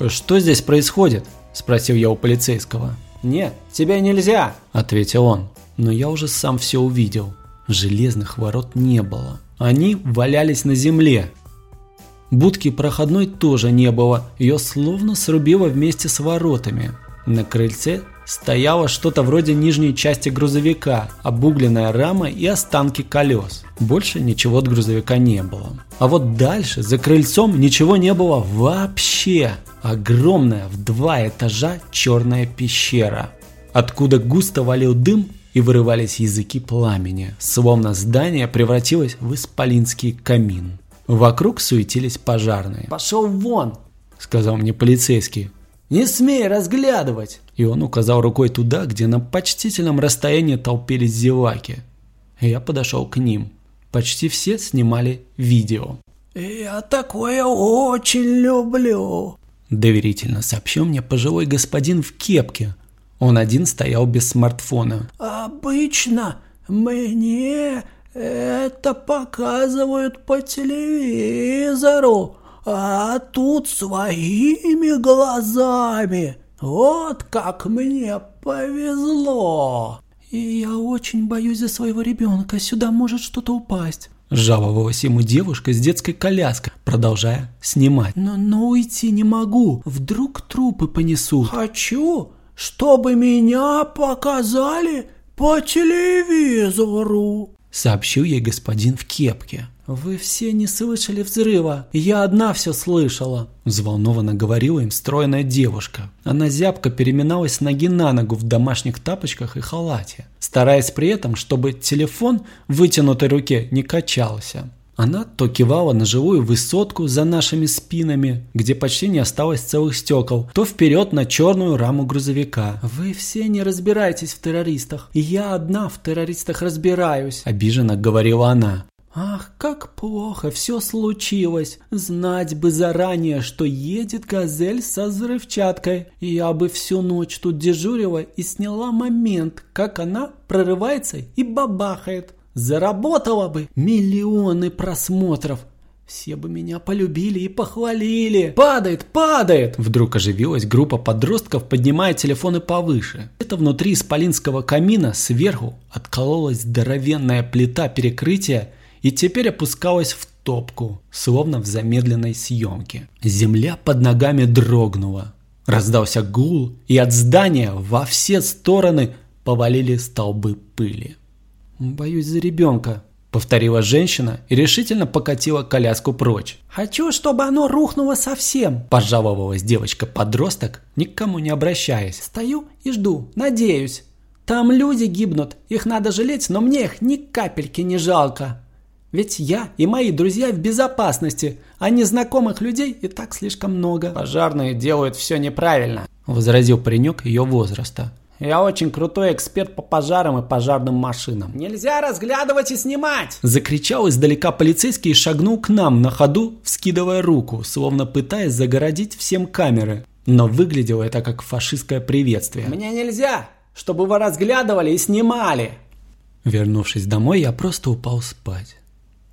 «Что здесь происходит?» – спросил я у полицейского. «Нет, тебе нельзя!» – ответил он. Но я уже сам все увидел. Железных ворот не было. Они валялись на земле, Будки проходной тоже не было, ее словно срубило вместе с воротами. На крыльце стояло что-то вроде нижней части грузовика, обугленная рама и останки колес. Больше ничего от грузовика не было. А вот дальше, за крыльцом, ничего не было вообще. Огромная в два этажа черная пещера, откуда густо валил дым и вырывались языки пламени, словно здание превратилось в исполинский камин. Вокруг суетились пожарные. «Пошел вон!» – сказал мне полицейский. «Не смей разглядывать!» И он указал рукой туда, где на почтительном расстоянии толпились зеваки. Я подошел к ним. Почти все снимали видео. «Я такое очень люблю!» Доверительно сообщил мне пожилой господин в кепке. Он один стоял без смартфона. «Обычно мне это показывают по телевизору, а тут своими глазами. Вот как мне повезло!» «И я очень боюсь за своего ребенка, сюда может что-то упасть». Жаловалась ему девушка с детской коляской, продолжая снимать. «Но, но уйти не могу, вдруг трупы понесут». «Хочу, чтобы меня показали по телевизору», сообщил ей господин в кепке. «Вы все не слышали взрыва, я одна все слышала», – взволнованно говорила им стройная девушка. Она зябко переминалась с ноги на ногу в домашних тапочках и халате, стараясь при этом, чтобы телефон в вытянутой руке не качался. Она то кивала на живую высотку за нашими спинами, где почти не осталось целых стекол, то вперед на черную раму грузовика. «Вы все не разбираетесь в террористах, и я одна в террористах разбираюсь», – обиженно говорила она. Ах, как плохо все случилось. Знать бы заранее, что едет газель со взрывчаткой. Я бы всю ночь тут дежурила и сняла момент, как она прорывается и бабахает. Заработала бы миллионы просмотров. Все бы меня полюбили и похвалили. Падает, падает! Вдруг оживилась группа подростков, поднимая телефоны повыше. Это внутри исполинского камина сверху откололась здоровенная плита перекрытия и теперь опускалась в топку, словно в замедленной съемке. Земля под ногами дрогнула. Раздался гул, и от здания во все стороны повалили столбы пыли. «Боюсь за ребенка», — повторила женщина и решительно покатила коляску прочь. «Хочу, чтобы оно рухнуло совсем», – пожаловалась девочка-подросток, никому не обращаясь. «Стою и жду, надеюсь. Там люди гибнут, их надо жалеть, но мне их ни капельки не жалко». Ведь я и мои друзья в безопасности, а незнакомых людей и так слишком много. Пожарные делают все неправильно, возразил паренек ее возраста. Я очень крутой эксперт по пожарам и пожарным машинам. Нельзя разглядывать и снимать! Закричал издалека полицейский и шагнул к нам на ходу, вскидывая руку, словно пытаясь загородить всем камеры. Но выглядело это как фашистское приветствие. Мне нельзя, чтобы вы разглядывали и снимали. Вернувшись домой, я просто упал спать.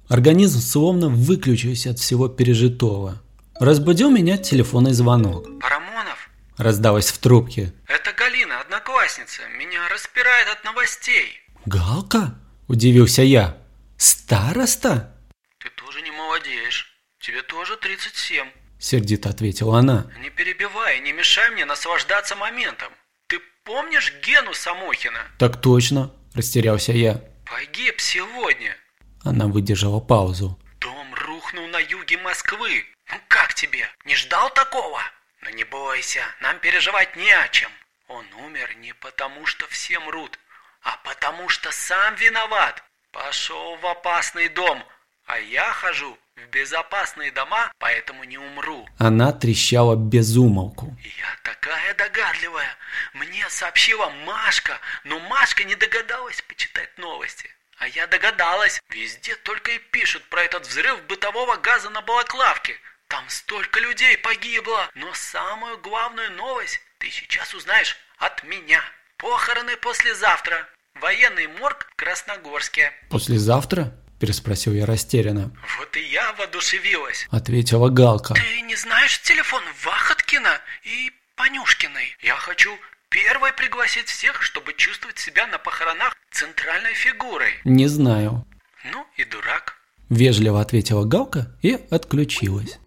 Организм словно выключился от всего пережитого. Разбудил меня телефонный звонок. «Парамонов?» – раздалось в трубке. «Это Галина, одноклассница. Меня распирает от новостей». «Галка?» – удивился я. «Староста?» «Ты тоже не молодеешь. Тебе тоже 37». Сердито ответила она. «Не перебивай, не мешай мне наслаждаться моментом. Ты помнишь Гену Самохина?» «Так точно», – растерялся я. «Погиб сегодня. Она выдержала паузу. Дом рухнул на юге Москвы. Ну как тебе? Не ждал такого? Но не бойся, нам переживать не о чем. Он умер не потому, что все мрут, а потому, что сам виноват. Пошел в опасный дом, а я хожу в безопасные дома, поэтому не умру. Она трещала без умолку. Я такая догадливая. Мне сообщила Машка, но Машка не догадалась почитать новости. А я догадалась. Везде только и пишут про этот взрыв бытового газа на Балаклавке. Там столько людей погибло. Но самую главную новость ты сейчас узнаешь от меня. Похороны послезавтра. Военный морг в Красногорске. Послезавтра? Переспросил я растерянно. Вот и я воодушевилась. Ответила Галка. Ты не знаешь телефон Вахоткина и Понюшкиной? Я хочу Первой пригласить всех, чтобы чувствовать себя на похоронах центральной фигурой. Не знаю. Ну и дурак. Вежливо ответила Галка и отключилась.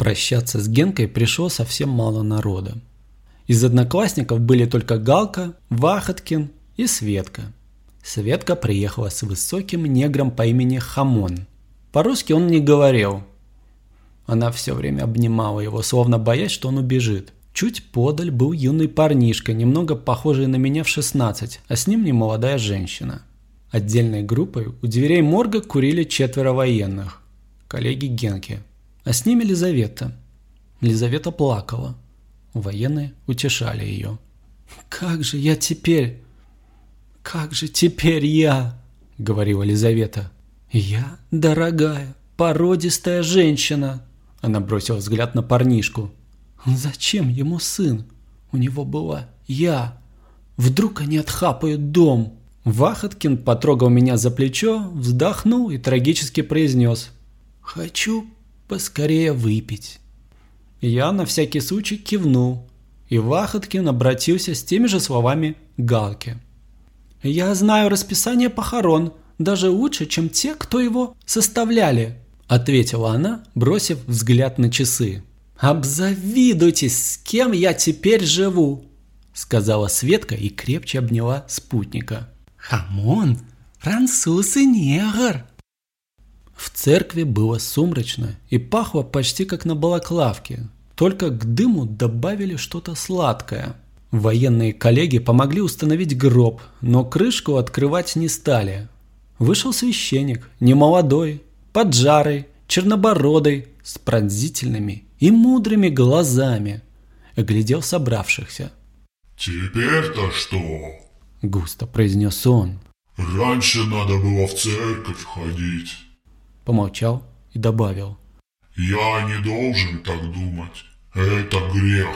Прощаться с Генкой пришло совсем мало народа. Из одноклассников были только Галка, Вахоткин и Светка. Светка приехала с высоким негром по имени Хамон. По-русски он не говорил. Она все время обнимала его, словно боясь, что он убежит. Чуть подаль был юный парнишка, немного похожий на меня в 16, а с ним немолодая женщина. Отдельной группой у дверей морга курили четверо военных, коллеги Генки, а с ними Лизавета. Лизавета плакала. Военные утешали ее. «Как же я теперь? Как же теперь я?» — говорила Лизавета. «Я, дорогая, породистая женщина!» Она бросила взгляд на парнишку. Зачем ему сын? У него была я. Вдруг они отхапают дом. Вахоткин потрогал меня за плечо, вздохнул и трагически произнес. «Хочу поскорее выпить». Я на всякий случай кивнул, и Вахоткин обратился с теми же словами Галке. «Я знаю расписание похорон, даже лучше, чем те, кто его составляли», ответила она, бросив взгляд на часы. «Обзавидуйтесь, с кем я теперь живу», сказала Светка и крепче обняла спутника. «Хамон, француз и негр!» В церкви было сумрачно и пахло почти как на балаклавке, только к дыму добавили что-то сладкое. Военные коллеги помогли установить гроб, но крышку открывать не стали. Вышел священник, немолодой, поджарый, чернобородый, с пронзительными и мудрыми глазами. Глядел собравшихся. «Теперь-то что?» – густо произнес он. «Раньше надо было в церковь ходить». Помолчал и добавил. «Я не должен так думать. Это грех.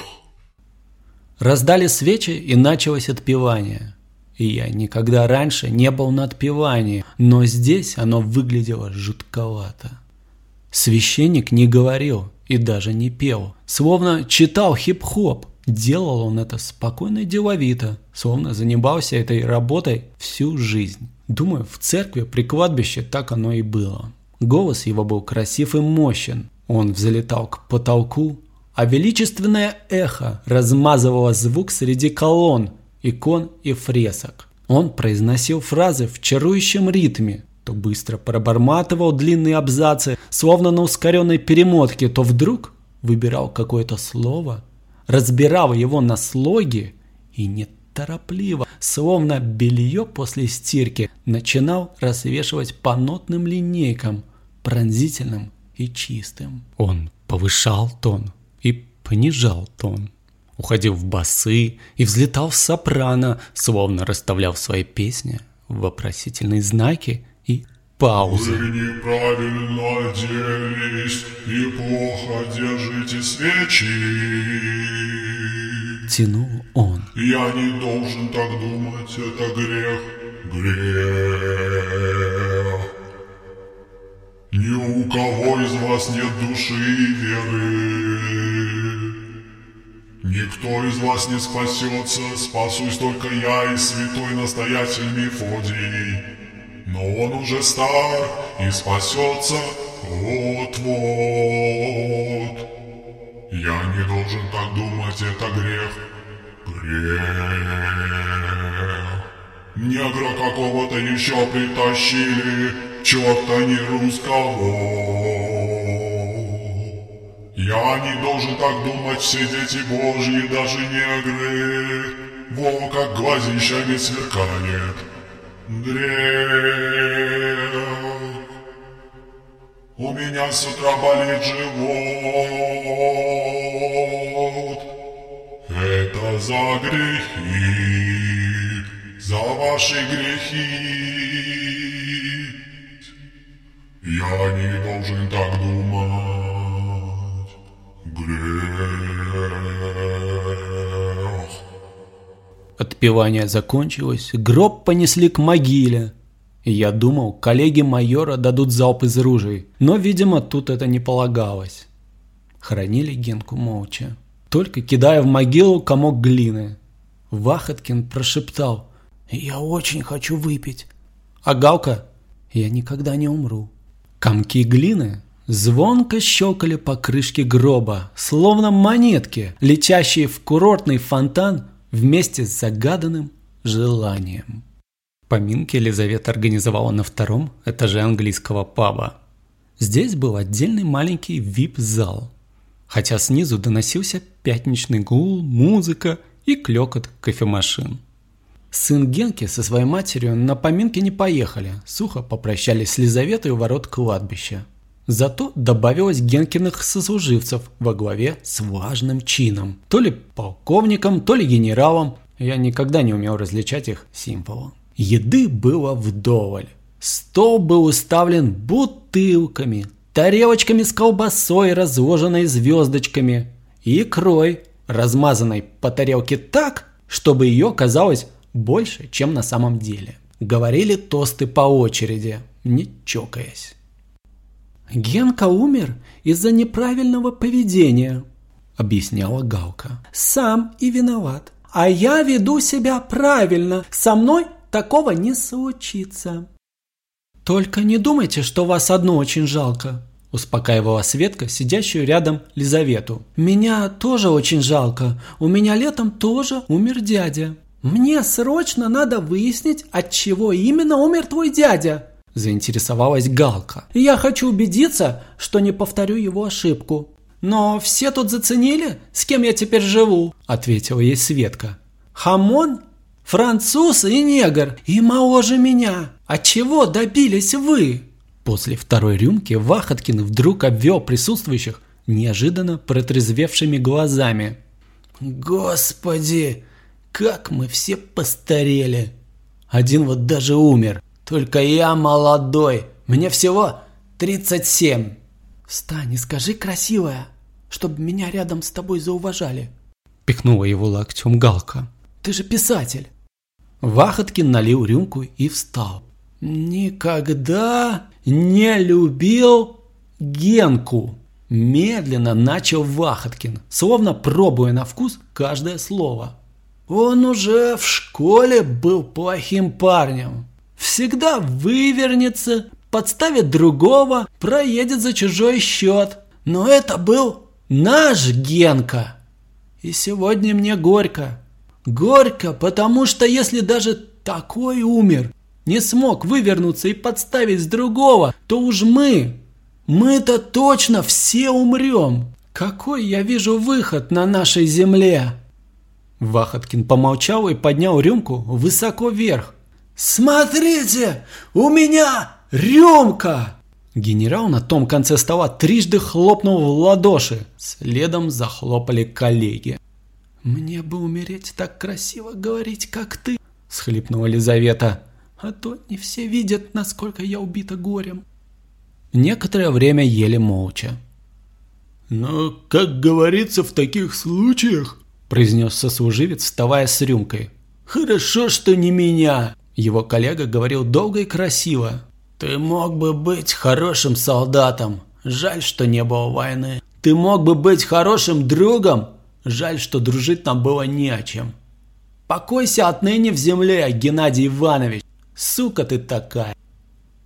Раздали свечи и началось отпевание. И я никогда раньше не был на отпевании, но здесь оно выглядело жутковато. Священник не говорил и даже не пел, словно читал хип-хоп. Делал он это спокойно и деловито, словно занимался этой работой всю жизнь. Думаю, в церкви при кладбище так оно и было. Голос его был красив и мощен. Он взлетал к потолку, а величественное эхо размазывало звук среди колонн, икон и фресок. Он произносил фразы в чарующем ритме, то быстро проборматывал длинные абзацы, словно на ускоренной перемотке, то вдруг выбирал какое-то слово, разбирал его на слоги и неторопливо, словно белье после стирки, начинал развешивать по нотным линейкам, пронзительным и чистым. Он повышал тон, и понижал тон. Уходил в басы и взлетал в сопрано, словно расставлял в своей песне вопросительные знаки и паузы. Вы неправильно оделись и плохо держите свечи. Тянул он. Я не должен так думать, это грех, грех. Ни у кого из вас нет души и веры. Никто из вас не спасется, спасусь только я и святой настоятель Мефодий. Но он уже стар и спасется вот-вот. Я не должен так думать, это грех, грех. Негра какого-то еще притащили, черта не русского. Я не должен так думать, все дети божьи, даже негры. Во, как глазищами сверкает. Грех. У меня с утра болит живот. Это за грехи, за ваши грехи. Я не должен так думать. Грех. Отпевание закончилось, гроб понесли к могиле. Я думал, коллеги майора дадут залп из ружей, но, видимо, тут это не полагалось. Хоронили Генку молча, только кидая в могилу комок глины. Вахоткин прошептал «Я очень хочу выпить». А Галка «Я никогда не умру». Комки глины звонко щелкали по крышке гроба, словно монетки, летящие в курортный фонтан вместе с загаданным желанием. Поминки Елизавета организовала на втором этаже английского паба. Здесь был отдельный маленький вип-зал, хотя снизу доносился пятничный гул, музыка и клёкот кофемашин. Сын Генки со своей матерью на поминки не поехали, сухо попрощались с Лизаветой у ворот кладбища. Зато добавилось Генкиных сослуживцев во главе с важным чином. То ли полковником, то ли генералом. Я никогда не умел различать их символом. Еды было вдоволь. Стол был уставлен бутылками, тарелочками с колбасой, разложенной звездочками, и икрой, размазанной по тарелке так, чтобы ее, казалось, больше, чем на самом деле. Говорили тосты по очереди, не чокаясь. «Генка умер из-за неправильного поведения», – объясняла Галка. «Сам и виноват. А я веду себя правильно. Со мной такого не случится». «Только не думайте, что вас одно очень жалко», – успокаивала Светка, сидящую рядом Лизавету. «Меня тоже очень жалко. У меня летом тоже умер дядя». «Мне срочно надо выяснить, от чего именно умер твой дядя», – заинтересовалась Галка. «Я хочу убедиться, что не повторю его ошибку». «Но все тут заценили, с кем я теперь живу», – ответила ей Светка. «Хамон, француз и негр, и моложе меня. А чего добились вы?» После второй рюмки Вахоткин вдруг обвел присутствующих неожиданно протрезвевшими глазами. «Господи, как мы все постарели! Один вот даже умер, только я молодой, мне всего 37!» «Встань и скажи красивая!» чтобы меня рядом с тобой зауважали. Пихнула его локтем Галка. Ты же писатель. Вахоткин налил рюмку и встал. Никогда не любил Генку. Медленно начал Вахоткин, словно пробуя на вкус каждое слово. Он уже в школе был плохим парнем. Всегда вывернется, подставит другого, проедет за чужой счет. Но это был Наш Генка. И сегодня мне горько. Горько, потому что если даже такой умер, не смог вывернуться и подставить другого, то уж мы, мы-то точно все умрем. Какой я вижу выход на нашей земле? Вахоткин помолчал и поднял рюмку высоко вверх. «Смотрите, у меня рюмка!» Генерал на том конце стола трижды хлопнул в ладоши. Следом захлопали коллеги. «Мне бы умереть так красиво говорить, как ты», – схлипнула Лизавета. «А то не все видят, насколько я убита горем». Некоторое время ели молча. «Но, как говорится в таких случаях», – произнес сослуживец, вставая с рюмкой. «Хорошо, что не меня», – его коллега говорил долго и красиво. Ты мог бы быть хорошим солдатом. Жаль, что не было войны. Ты мог бы быть хорошим другом. Жаль, что дружить нам было не о чем. Покойся отныне в земле, Геннадий Иванович. Сука ты такая.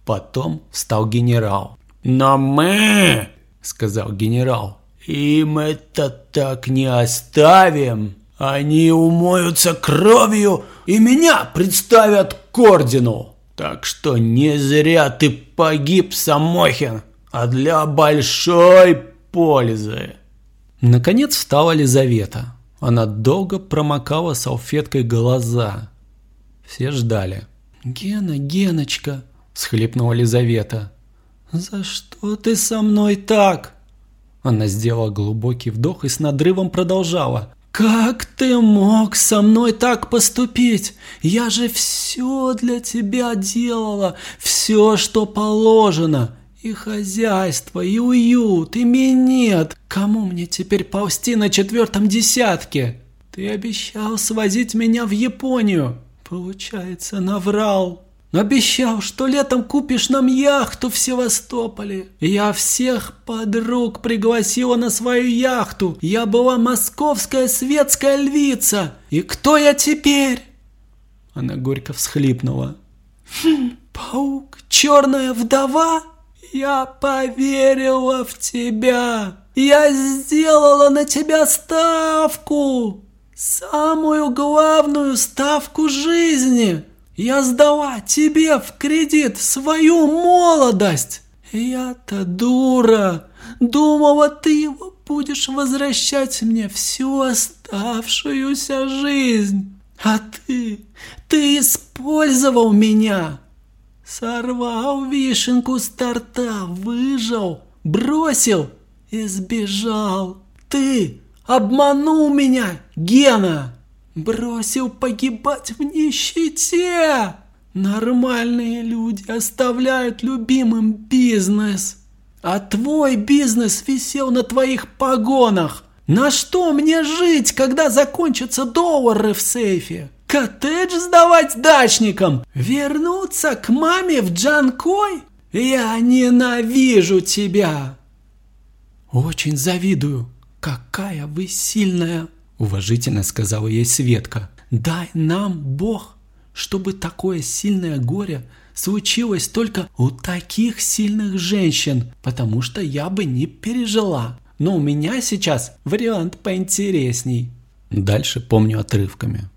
Потом встал генерал. Но мы, сказал генерал, им это так не оставим. Они умоются кровью и меня представят к ордену. Так что не зря ты погиб, Самохин, а для большой пользы. Наконец встала Лизавета. Она долго промокала салфеткой глаза. Все ждали. «Гена, Геночка!» – схлипнула Лизавета. «За что ты со мной так?» Она сделала глубокий вдох и с надрывом продолжала. «Как ты мог со мной так поступить? Я же все для тебя делала, все, что положено. И хозяйство, и уют, и минет. Кому мне теперь ползти на четвертом десятке? Ты обещал свозить меня в Японию. Получается, наврал». Обещал, что летом купишь нам яхту в Севастополе. Я всех подруг пригласила на свою яхту. Я была московская светская львица. И кто я теперь? Она горько всхлипнула. Паук, черная вдова? Я поверила в тебя. Я сделала на тебя ставку. Самую главную ставку жизни. Я сдала тебе в кредит свою молодость. Я-то дура. Думала, ты будешь возвращать мне всю оставшуюся жизнь. А ты, ты использовал меня. Сорвал вишенку с торта, выжил, бросил и сбежал. Ты обманул меня, Гена. Бросил погибать в нищете. Нормальные люди оставляют любимым бизнес. А твой бизнес висел на твоих погонах. На что мне жить, когда закончатся доллары в сейфе? Коттедж сдавать дачникам? Вернуться к маме в Джанкой? Я ненавижу тебя!» «Очень завидую. Какая вы сильная!» Уважительно сказала ей Светка. «Дай нам, Бог, чтобы такое сильное горе случилось только у таких сильных женщин, потому что я бы не пережила. Но у меня сейчас вариант поинтересней». Дальше помню отрывками.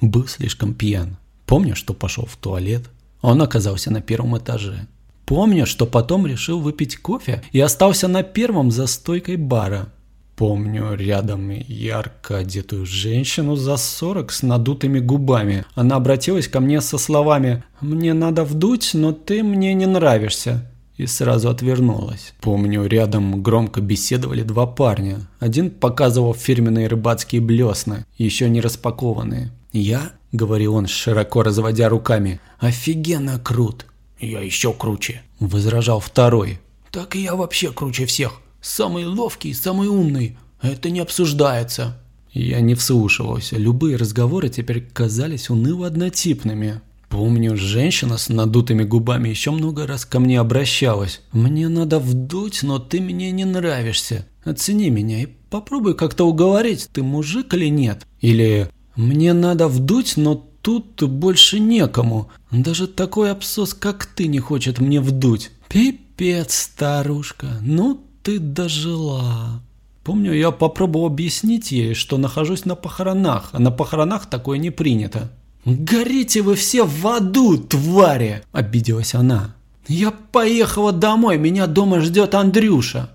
Был слишком пьян. Помню, что пошел в туалет. Он оказался на первом этаже. Помню, что потом решил выпить кофе и остался на первом за стойкой бара. Помню рядом ярко одетую женщину за 40 с надутыми губами. Она обратилась ко мне со словами «Мне надо вдуть, но ты мне не нравишься» и сразу отвернулась. Помню, рядом громко беседовали два парня. Один показывал фирменные рыбацкие блесна, еще не распакованные. «Я?» – говорил он, широко разводя руками. «Офигенно крут!» «Я еще круче», – возражал второй. «Так и я вообще круче всех. Самый ловкий, самый умный. Это не обсуждается». Я не вслушивался. Любые разговоры теперь казались уныло однотипными. Помню, женщина с надутыми губами еще много раз ко мне обращалась. «Мне надо вдуть, но ты мне не нравишься. Оцени меня и попробуй как-то уговорить, ты мужик или нет». Или «Мне надо вдуть, но тут больше некому. Даже такой абсос, как ты, не хочет мне вдуть. Пипец, старушка, ну ты дожила. Помню, я попробовал объяснить ей, что нахожусь на похоронах, а на похоронах такое не принято. «Горите вы все в аду, твари!» – обиделась она. «Я поехала домой, меня дома ждет Андрюша!»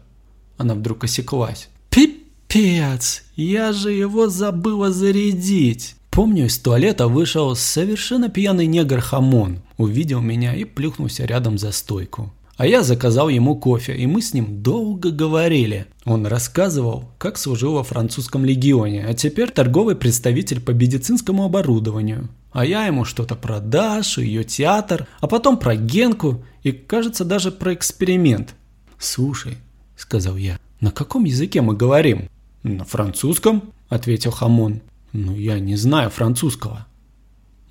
Она вдруг осеклась. «Пипец! Я же его забыла зарядить!» Помню, из туалета вышел совершенно пьяный негр Хамон, увидел меня и плюхнулся рядом за стойку. А я заказал ему кофе, и мы с ним долго говорили. Он рассказывал, как служил во французском легионе, а теперь торговый представитель по медицинскому оборудованию. А я ему что-то про Дашу, ее театр, а потом про Генку и, кажется, даже про эксперимент. «Слушай», — сказал я, — «на каком языке мы говорим?» «На французском», — ответил Хамон. «Ну, я не знаю французского».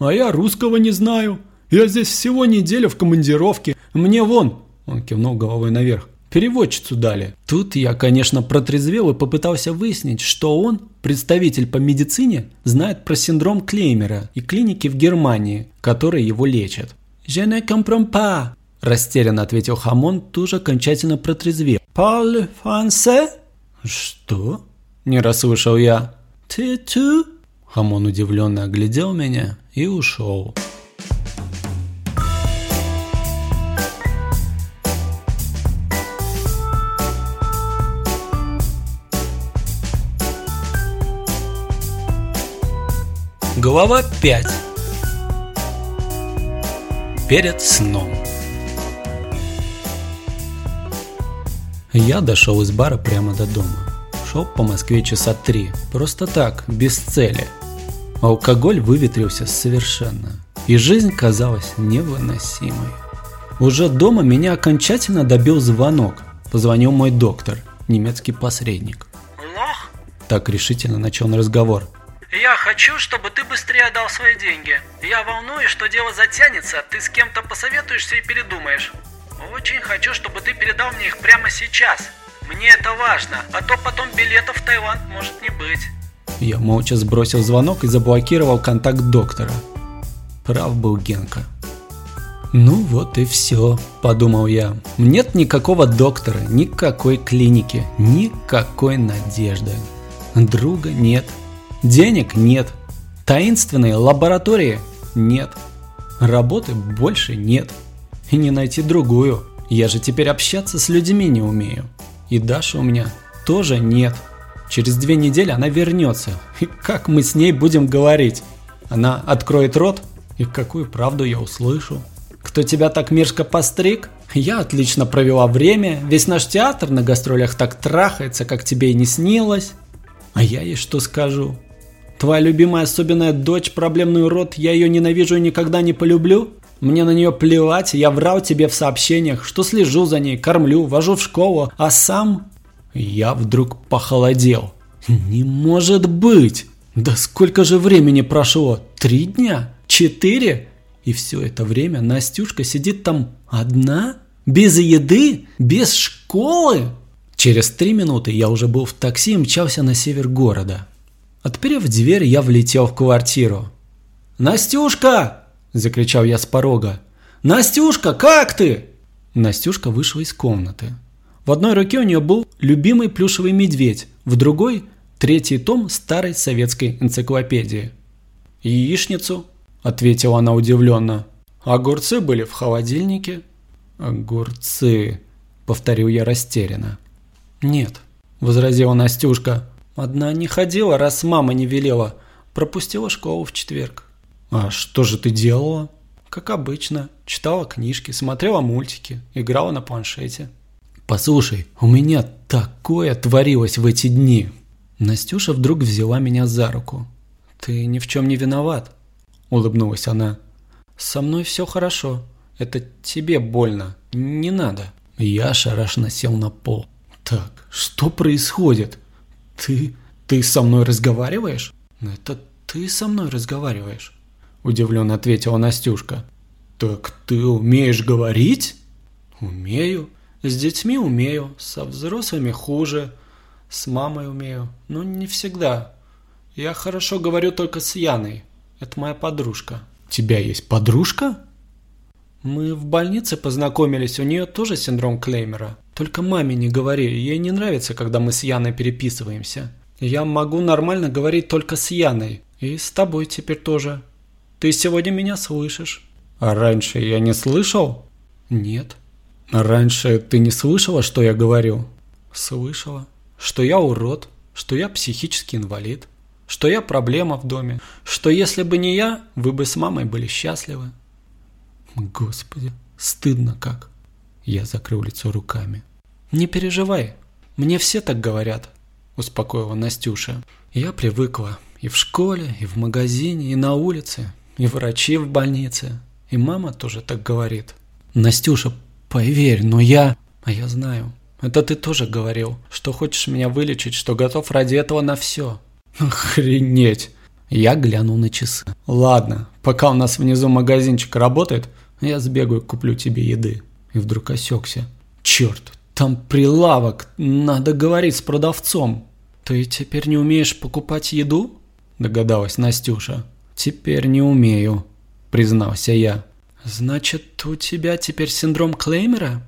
«А я русского не знаю. Я здесь всего неделю в командировке. Мне вон...» Он кивнул головой наверх. Переводчицу дали. Тут я, конечно, протрезвел и попытался выяснить, что он, представитель по медицине, знает про синдром Клеймера и клиники в Германии, которые его лечат. «Je ne comprends pas», – растерянно ответил Хамон, тоже окончательно протрезвел. «Parle français?» «Что?» – не расслышал я. «Ты tu?» Хамон удивленно оглядел меня и ушел. Глава 5 Перед сном Я дошел из бара прямо до дома. Шел по Москве часа три, просто так, без цели. Алкоголь выветрился совершенно, и жизнь казалась невыносимой. Уже дома меня окончательно добил звонок. Позвонил мой доктор, немецкий посредник. Лох? Так решительно начал разговор. Я хочу, чтобы ты быстрее отдал свои деньги. Я волнуюсь, что дело затянется, ты с кем-то посоветуешься и передумаешь. Очень хочу, чтобы ты передал мне их прямо сейчас. Мне это важно, а то потом билетов в Таиланд может не быть. Я молча сбросил звонок и заблокировал контакт доктора. Прав был Генка. «Ну вот и все», – подумал я. «Нет никакого доктора, никакой клиники, никакой надежды. Друга нет, Денег нет. Таинственной лаборатории нет. Работы больше нет. И не найти другую. Я же теперь общаться с людьми не умею. И Даши у меня тоже нет. Через две недели она вернется. И как мы с ней будем говорить? Она откроет рот, и какую правду я услышу? Кто тебя так мерзко постриг? Я отлично провела время, весь наш театр на гастролях так трахается, как тебе и не снилось. А я ей что скажу? Твоя любимая особенная дочь, проблемный урод, я ее ненавижу и никогда не полюблю? Мне на нее плевать, я врал тебе в сообщениях, что слежу за ней, кормлю, вожу в школу, а сам... Я вдруг похолодел. Не может быть! Да сколько же времени прошло? Три дня? Четыре? И все это время Настюшка сидит там одна? Без еды? Без школы? Через три минуты я уже был в такси и мчался на север города. Отперев дверь, я влетел в квартиру. «Настюшка!» – закричал я с порога. «Настюшка, как ты?» Настюшка вышла из комнаты. В одной руке у нее был любимый плюшевый медведь, в другой – третий том старой советской энциклопедии. «Яичницу?» – ответила она удивленно. «Огурцы были в холодильнике». «Огурцы», – повторил я растерянно. «Нет», – возразила Настюшка. «Одна не ходила, раз мама не велела. Пропустила школу в четверг». «А что же ты делала?» «Как обычно. Читала книжки, смотрела мультики, играла на планшете». «Послушай, у меня такое творилось в эти дни!» Настюша вдруг взяла меня за руку. «Ты ни в чем не виноват», – улыбнулась она. «Со мной все хорошо. Это тебе больно. Не надо». Я шарашно сел на пол. «Так, что происходит? Ты... ты со мной разговариваешь?» «Это ты со мной разговариваешь?» Удивленно ответила Настюшка. «Так ты умеешь говорить?» «Умею. С детьми умею, со взрослыми хуже, с мамой умею, но не всегда. Я хорошо говорю только с Яной. Это моя подружка». «Тебя есть подружка?» Мы в больнице познакомились, у нее тоже синдром Клеймера. Только маме не говори, ей не нравится, когда мы с Яной переписываемся. Я могу нормально говорить только с Яной. И с тобой теперь тоже. Ты сегодня меня слышишь. А раньше я не слышал? Нет. Раньше ты не слышала, что я говорю? Слышала. Что я урод, что я психический инвалид, что я проблема в доме, что если бы не я, вы бы с мамой были счастливы. Господи, стыдно как. Я закрыл лицо руками. Не переживай, мне все так говорят, успокоила Настюша. Я привыкла и в школе, и в магазине, и на улице, и врачи в больнице, и мама тоже так говорит. Настюша, поверь, но я... А я знаю, это ты тоже говорил, что хочешь меня вылечить, что готов ради этого на все. Охренеть. Я глянул на часы. Ладно, пока у нас внизу магазинчик работает, я сбегаю, куплю тебе еды. И вдруг осекся. Черт, там прилавок, надо говорить с продавцом. Ты теперь не умеешь покупать еду? Догадалась Настюша. Теперь не умею, признался я. Значит, у тебя теперь синдром Клеймера?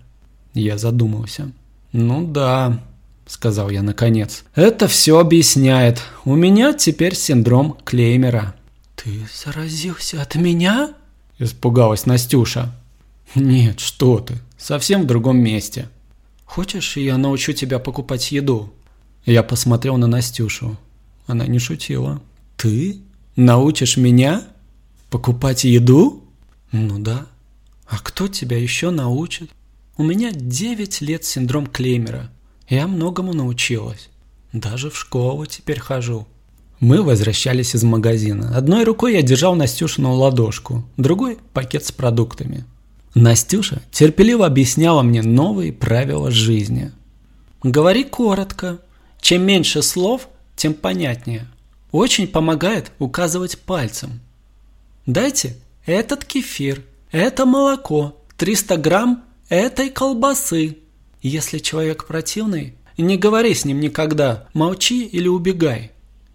Я задумался. Ну да, сказал я наконец. Это все объясняет. У меня теперь синдром Клеймера. Ты заразился от меня? – испугалась Настюша. «Нет, что ты, совсем в другом месте. Хочешь, я научу тебя покупать еду?» Я посмотрел на Настюшу. Она не шутила. «Ты научишь меня покупать еду?» «Ну да. А кто тебя еще научит? У меня 9 лет синдром Клеймера. Я многому научилась. Даже в школу теперь хожу. Мы возвращались из магазина. Одной рукой я держал Настюшину ладошку, другой – пакет с продуктами. Настюша терпеливо объясняла мне новые правила жизни. «Говори коротко. Чем меньше слов, тем понятнее. Очень помогает указывать пальцем. Дайте этот кефир, это молоко, 300 грамм этой колбасы. Если человек противный, не говори с ним никогда, молчи или убегай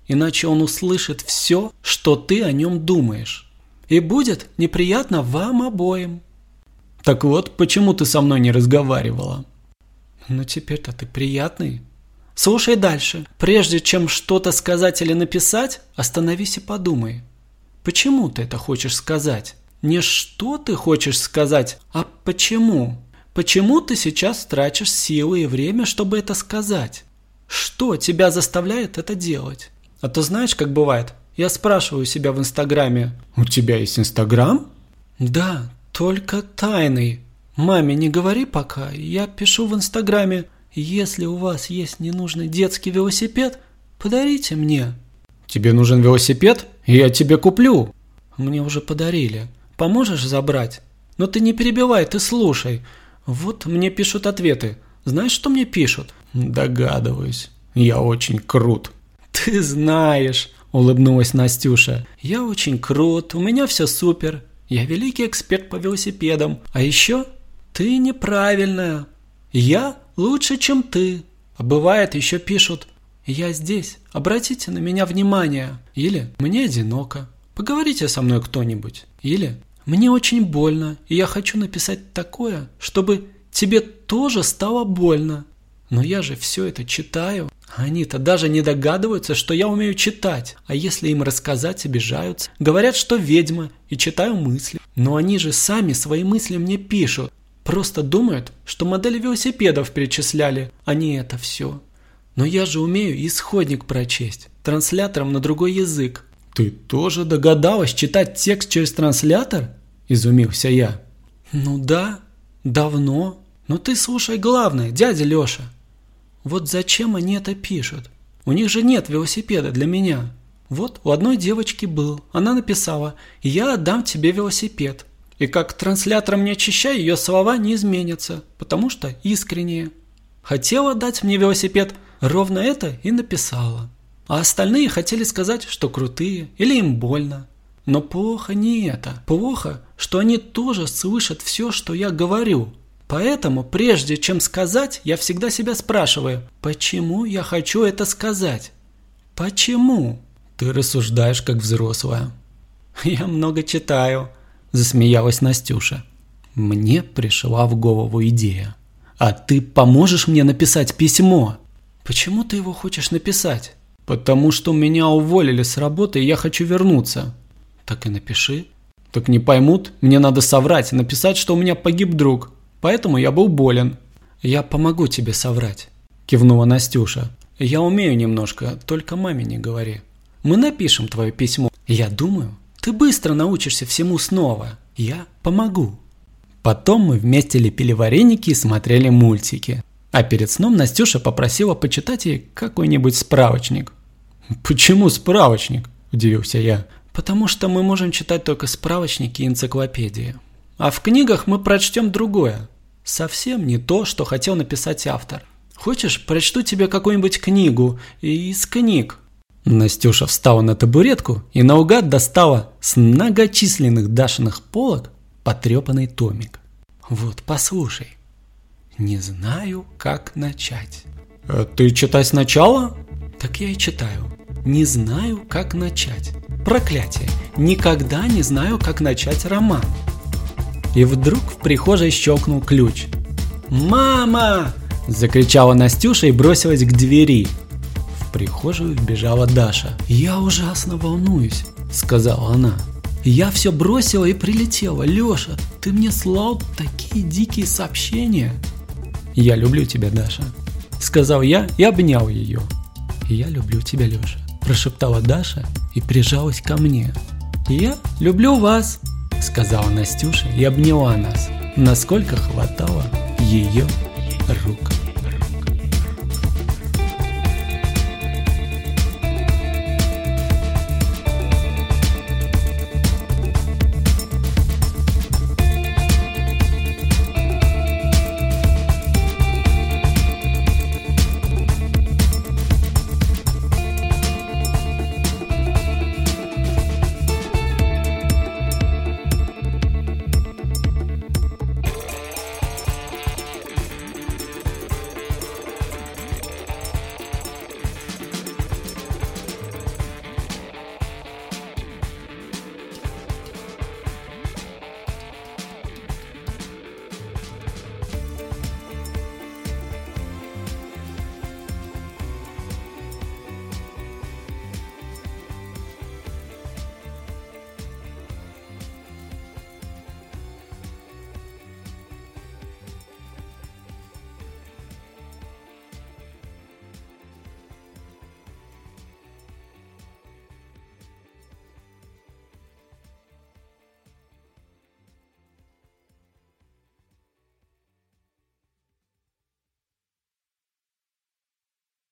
иначе он услышит все, что ты о нем думаешь. И будет неприятно вам обоим. Так вот, почему ты со мной не разговаривала? Ну теперь-то ты приятный. Слушай дальше. Прежде чем что-то сказать или написать, остановись и подумай. Почему ты это хочешь сказать? Не что ты хочешь сказать, а почему? Почему ты сейчас тратишь силы и время, чтобы это сказать? Что тебя заставляет это делать? А то знаешь, как бывает? Я спрашиваю себя в Инстаграме. У тебя есть Инстаграм? Да, только тайный. Маме не говори пока. Я пишу в Инстаграме. Если у вас есть ненужный детский велосипед, подарите мне. Тебе нужен велосипед? Я тебе куплю. Мне уже подарили. Поможешь забрать? Но ты не перебивай, ты слушай. Вот мне пишут ответы. Знаешь, что мне пишут? Догадываюсь. Я очень крут. «Ты знаешь», улыбнулась Настюша. «Я очень крут, у меня все супер. Я великий эксперт по велосипедам. А еще ты неправильная. Я лучше, чем ты. А бывает еще пишут «Я здесь, обратите на меня внимание». Или «Мне одиноко, поговорите со мной кто-нибудь». Или «Мне очень больно, и я хочу написать такое, чтобы тебе тоже стало больно». Но я же все это читаю. Они-то даже не догадываются, что я умею читать. А если им рассказать, обижаются. Говорят, что ведьма и читаю мысли. Но они же сами свои мысли мне пишут. Просто думают, что модели велосипедов перечисляли, а не это все. Но я же умею исходник прочесть, транслятором на другой язык. Ты тоже догадалась читать текст через транслятор? Изумился я. Ну да, давно. Но ты слушай главное, дядя Леша. Вот зачем они это пишут? У них же нет велосипеда для меня. Вот у одной девочки был. Она написала «Я отдам тебе велосипед». И как транслятором не очищай, ее слова не изменятся, потому что искренние. Хотела дать мне велосипед, ровно это и написала. А остальные хотели сказать, что крутые или им больно. Но плохо не это. Плохо, что они тоже слышат все, что я говорю. Поэтому, прежде чем сказать, я всегда себя спрашиваю, почему я хочу это сказать? Почему? Ты рассуждаешь как взрослая. Я много читаю, засмеялась Настюша. Мне пришла в голову идея. А ты поможешь мне написать письмо? Почему ты его хочешь написать? Потому что меня уволили с работы, и я хочу вернуться. Так и напиши. Так не поймут, мне надо соврать, написать, что у меня погиб друг. Поэтому я был болен. Я помогу тебе соврать, кивнула Настюша. Я умею немножко, только маме не говори. Мы напишем твое письмо. Я думаю, ты быстро научишься всему снова. Я помогу. Потом мы вместе лепили вареники и смотрели мультики. А перед сном Настюша попросила почитать ей какой-нибудь справочник. «Почему справочник?» – удивился я. «Потому что мы можем читать только справочники и энциклопедии. А в книгах мы прочтем другое. Совсем не то, что хотел написать автор. Хочешь, прочту тебе какую-нибудь книгу из книг?» Настюша встала на табуретку и наугад достала с многочисленных Дашиных полок потрепанный томик. «Вот, послушай. Не знаю, как начать». А «Ты читай сначала?» «Так я и читаю. Не знаю, как начать. Проклятие. Никогда не знаю, как начать роман». И вдруг в прихожей щелкнул ключ. «Мама!» – закричала Настюша и бросилась к двери. В прихожую вбежала Даша. «Я ужасно волнуюсь», – сказала она. «Я все бросила и прилетела. Леша, ты мне слал такие дикие сообщения». «Я люблю тебя, Даша», – сказал я и обнял ее. «Я люблю тебя, Леша», – прошептала Даша и прижалась ко мне. «Я люблю вас», – сказала Настюша и обняла нас, насколько хватало ее рук.